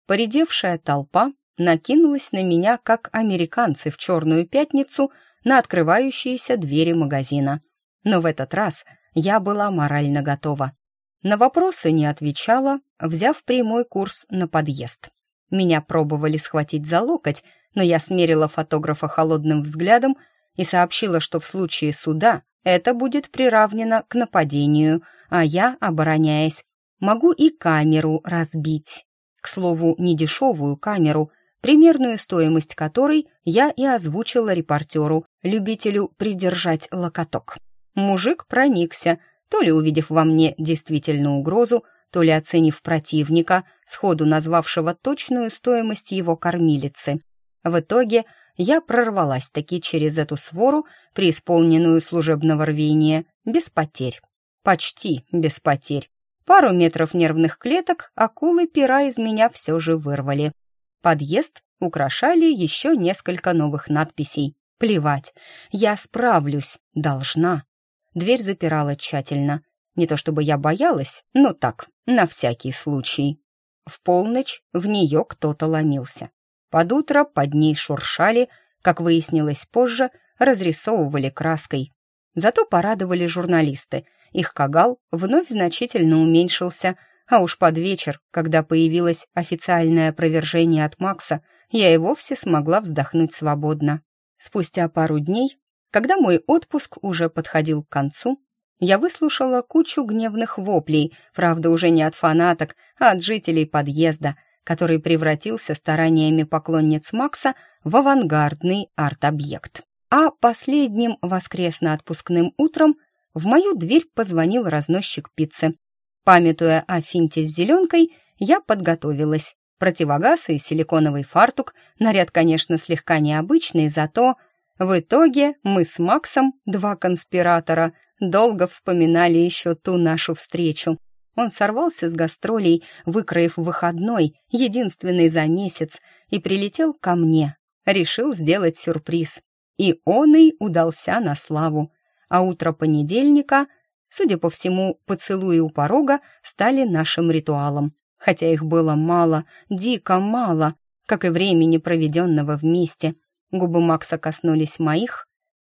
Поредевшая толпа накинулась на меня, как американцы в черную пятницу на открывающиеся двери магазина. Но в этот раз я была морально готова. На вопросы не отвечала, взяв прямой курс на подъезд. Меня пробовали схватить за локоть, но я смерила фотографа холодным взглядом и сообщила, что в случае суда это будет приравнено к нападению – а я, обороняясь, могу и камеру разбить. К слову, недешевую камеру, примерную стоимость которой я и озвучила репортеру, любителю придержать локоток. Мужик проникся, то ли увидев во мне действительно угрозу, то ли оценив противника, сходу назвавшего точную стоимость его кормилицы. В итоге я прорвалась таки через эту свору, преисполненную служебного рвения, без потерь. Почти без потерь. Пару метров нервных клеток акулы пера из меня все же вырвали. Подъезд украшали еще несколько новых надписей. Плевать, я справлюсь, должна. Дверь запирала тщательно. Не то чтобы я боялась, но так, на всякий случай. В полночь в нее кто-то ломился. Под утро под ней шуршали, как выяснилось позже, разрисовывали краской. Зато порадовали журналисты — их кагал вновь значительно уменьшился, а уж под вечер, когда появилось официальное опровержение от Макса, я и вовсе смогла вздохнуть свободно. Спустя пару дней, когда мой отпуск уже подходил к концу, я выслушала кучу гневных воплей, правда, уже не от фанаток, а от жителей подъезда, который превратился стараниями поклонниц Макса в авангардный арт-объект. А последним воскресно-отпускным утром в мою дверь позвонил разносчик пиццы. Памятуя о финте с зеленкой, я подготовилась. Противогаз и силиконовый фартук, наряд, конечно, слегка необычный, зато в итоге мы с Максом, два конспиратора, долго вспоминали еще ту нашу встречу. Он сорвался с гастролей, выкроив выходной, единственный за месяц, и прилетел ко мне. Решил сделать сюрприз. И он и удался на славу а утро понедельника, судя по всему, поцелуи у порога стали нашим ритуалом. Хотя их было мало, дико мало, как и времени, проведенного вместе. Губы Макса коснулись моих.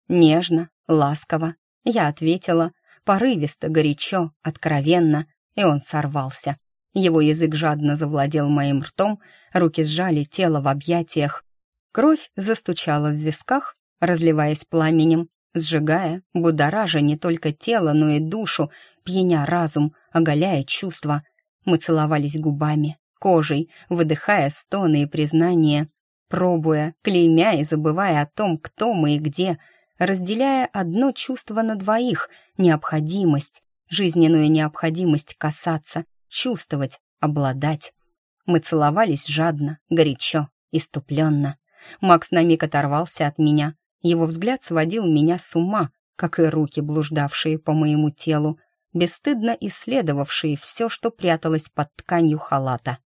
Нежно, ласково. Я ответила, порывисто, горячо, откровенно, и он сорвался. Его язык жадно завладел моим ртом, руки сжали тело в объятиях. Кровь застучала в висках, разливаясь пламенем, сжигая, будоража не только тело, но и душу, пьяня разум, оголяя чувства. Мы целовались губами, кожей, выдыхая стоны и признания, пробуя, клеймя и забывая о том, кто мы и где, разделяя одно чувство на двоих — необходимость, жизненную необходимость касаться, чувствовать, обладать. Мы целовались жадно, горячо, иступленно. Макс на миг оторвался от меня. Его взгляд сводил меня с ума, как и руки, блуждавшие по моему телу, бесстыдно исследовавшие все, что пряталось под тканью халата.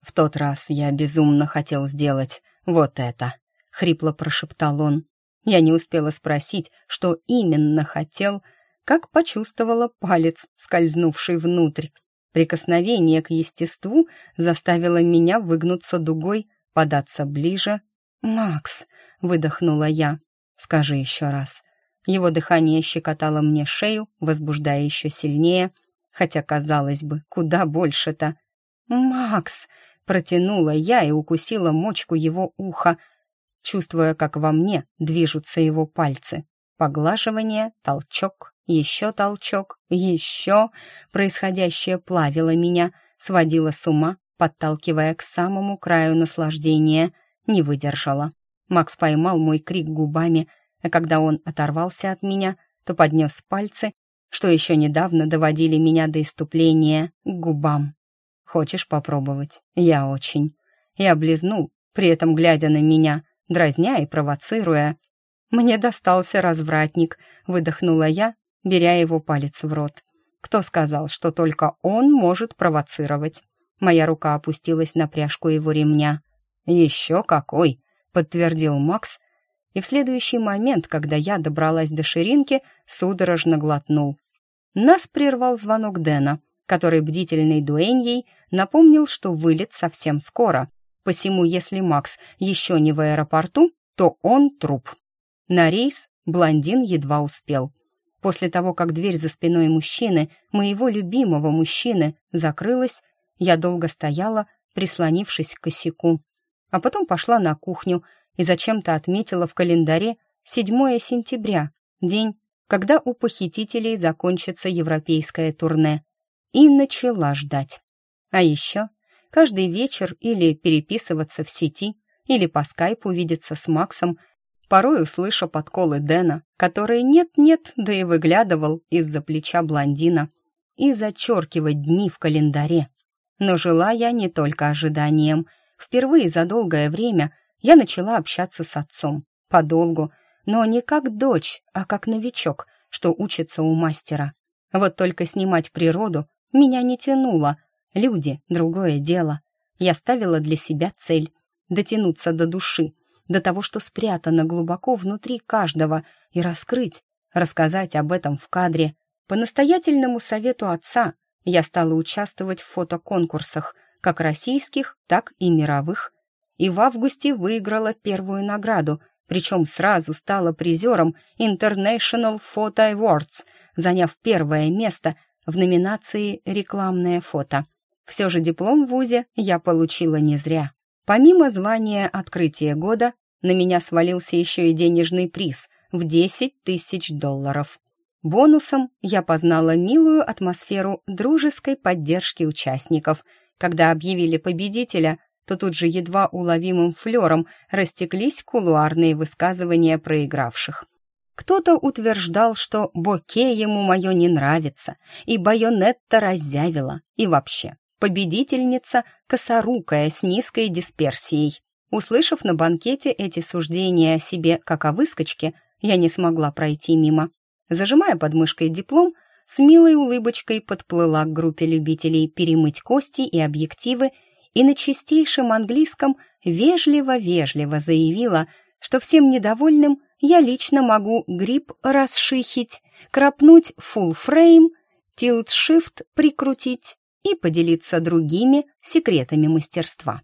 «В тот раз я безумно хотел сделать вот это», — хрипло прошептал он. Я не успела спросить, что именно хотел, как почувствовала палец, скользнувший внутрь. Прикосновение к естеству заставило меня выгнуться дугой, податься ближе. «Макс», — выдохнула я, — «скажи еще раз». Его дыхание щекотало мне шею, возбуждая еще сильнее, хотя, казалось бы, куда больше-то. «Макс!» — протянула я и укусила мочку его уха, чувствуя, как во мне движутся его пальцы. Поглаживание, толчок, еще толчок, еще. Происходящее плавило меня, сводило с ума, подталкивая к самому краю наслаждения. Не выдержала. Макс поймал мой крик губами, а когда он оторвался от меня, то поднес пальцы, что еще недавно доводили меня до иступления, к губам. «Хочешь попробовать? Я очень». И облизнул, при этом глядя на меня, дразня и провоцируя. «Мне достался развратник», — выдохнула я, беря его палец в рот. «Кто сказал, что только он может провоцировать?» Моя рука опустилась на пряжку его ремня. «Еще какой!» — подтвердил Макс, и в следующий момент, когда я добралась до ширинки, судорожно глотнул. Нас прервал звонок Дэна, который бдительной дуэньей напомнил, что вылет совсем скоро, посему если Макс еще не в аэропорту, то он труп. На рейс блондин едва успел. После того, как дверь за спиной мужчины, моего любимого мужчины, закрылась, я долго стояла, прислонившись к косяку. А потом пошла на кухню и зачем-то отметила в календаре 7 сентября, день, когда у похитителей закончится европейское турне. И начала ждать. А еще каждый вечер или переписываться в сети, или по скайпу видеться с Максом, порой услыша подколы Дэна, который нет-нет, да и выглядывал из-за плеча блондина, и зачеркивать дни в календаре. Но жила я не только ожиданием. Впервые за долгое время я начала общаться с отцом. Подолгу, но не как дочь, а как новичок, что учится у мастера. Вот только снимать природу меня не тянуло. Люди — другое дело. Я ставила для себя цель — дотянуться до души, до того, что спрятано глубоко внутри каждого, и раскрыть, рассказать об этом в кадре. По настоятельному совету отца я стала участвовать в фотоконкурсах, как российских, так и мировых. И в августе выиграла первую награду, причем сразу стала призером International Photo Awards, заняв первое место в номинации «Рекламное фото». Все же диплом в ВУЗе я получила не зря. Помимо звания «Открытие года», на меня свалился еще и денежный приз в 10 тысяч долларов. Бонусом я познала милую атмосферу дружеской поддержки участников. Когда объявили победителя, то тут же едва уловимым флером растеклись кулуарные высказывания проигравших. Кто-то утверждал, что боке ему мое не нравится, и байонетта раззявила, и вообще, победительница косорукая с низкой дисперсией. Услышав на банкете эти суждения о себе как о выскочке, я не смогла пройти мимо. Зажимая под мышкой диплом, с милой улыбочкой подплыла к группе любителей перемыть кости и объективы и на чистейшем английском вежливо-вежливо заявила, что всем недовольным я лично могу гриб расшихить, крапнуть full frame, tilt-shift прикрутить и поделиться другими секретами мастерства.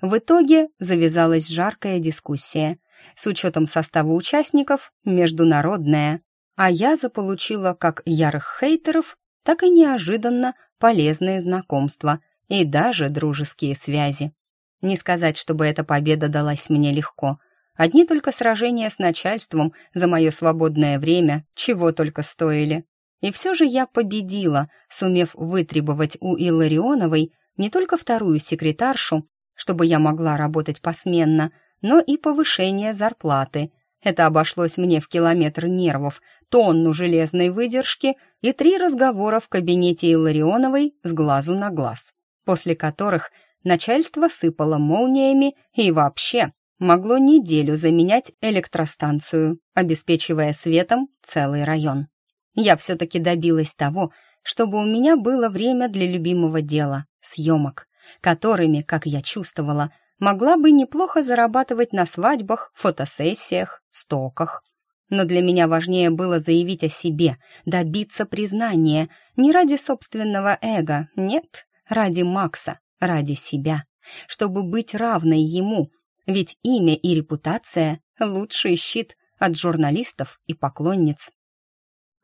В итоге завязалась жаркая дискуссия. С учетом состава участников – международная а я заполучила как ярых хейтеров, так и неожиданно полезные знакомства и даже дружеские связи. Не сказать, чтобы эта победа далась мне легко. Одни только сражения с начальством за мое свободное время чего только стоили. И все же я победила, сумев вытребовать у Илларионовой не только вторую секретаршу, чтобы я могла работать посменно, но и повышение зарплаты. Это обошлось мне в километр нервов, тонну железной выдержки и три разговора в кабинете Илларионовой с глазу на глаз, после которых начальство сыпало молниями и вообще могло неделю заменять электростанцию, обеспечивая светом целый район. Я все-таки добилась того, чтобы у меня было время для любимого дела — съемок, которыми, как я чувствовала, могла бы неплохо зарабатывать на свадьбах, фотосессиях, стоках. Но для меня важнее было заявить о себе, добиться признания, не ради собственного эго, нет, ради Макса, ради себя, чтобы быть равной ему, ведь имя и репутация — лучший щит от журналистов и поклонниц.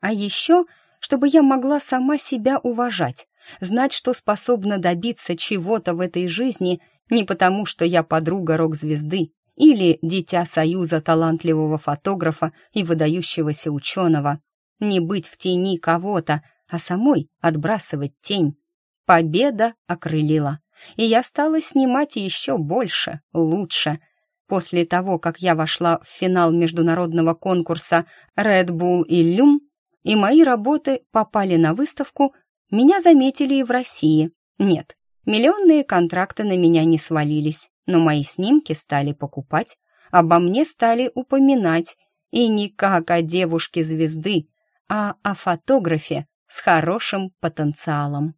А еще, чтобы я могла сама себя уважать, знать, что способна добиться чего-то в этой жизни не потому, что я подруга рок-звезды или дитя союза талантливого фотографа и выдающегося ученого, не быть в тени кого-то, а самой отбрасывать тень. Победа окрылила и я стала снимать еще больше, лучше. После того, как я вошла в финал международного конкурса Red Bull Illum, и мои работы попали на выставку, меня заметили и в России. Нет, миллионные контракты на меня не свалились, но мои снимки стали покупать, обо мне стали упоминать, и не как о девушке-звезды, а о фотографе с хорошим потенциалом.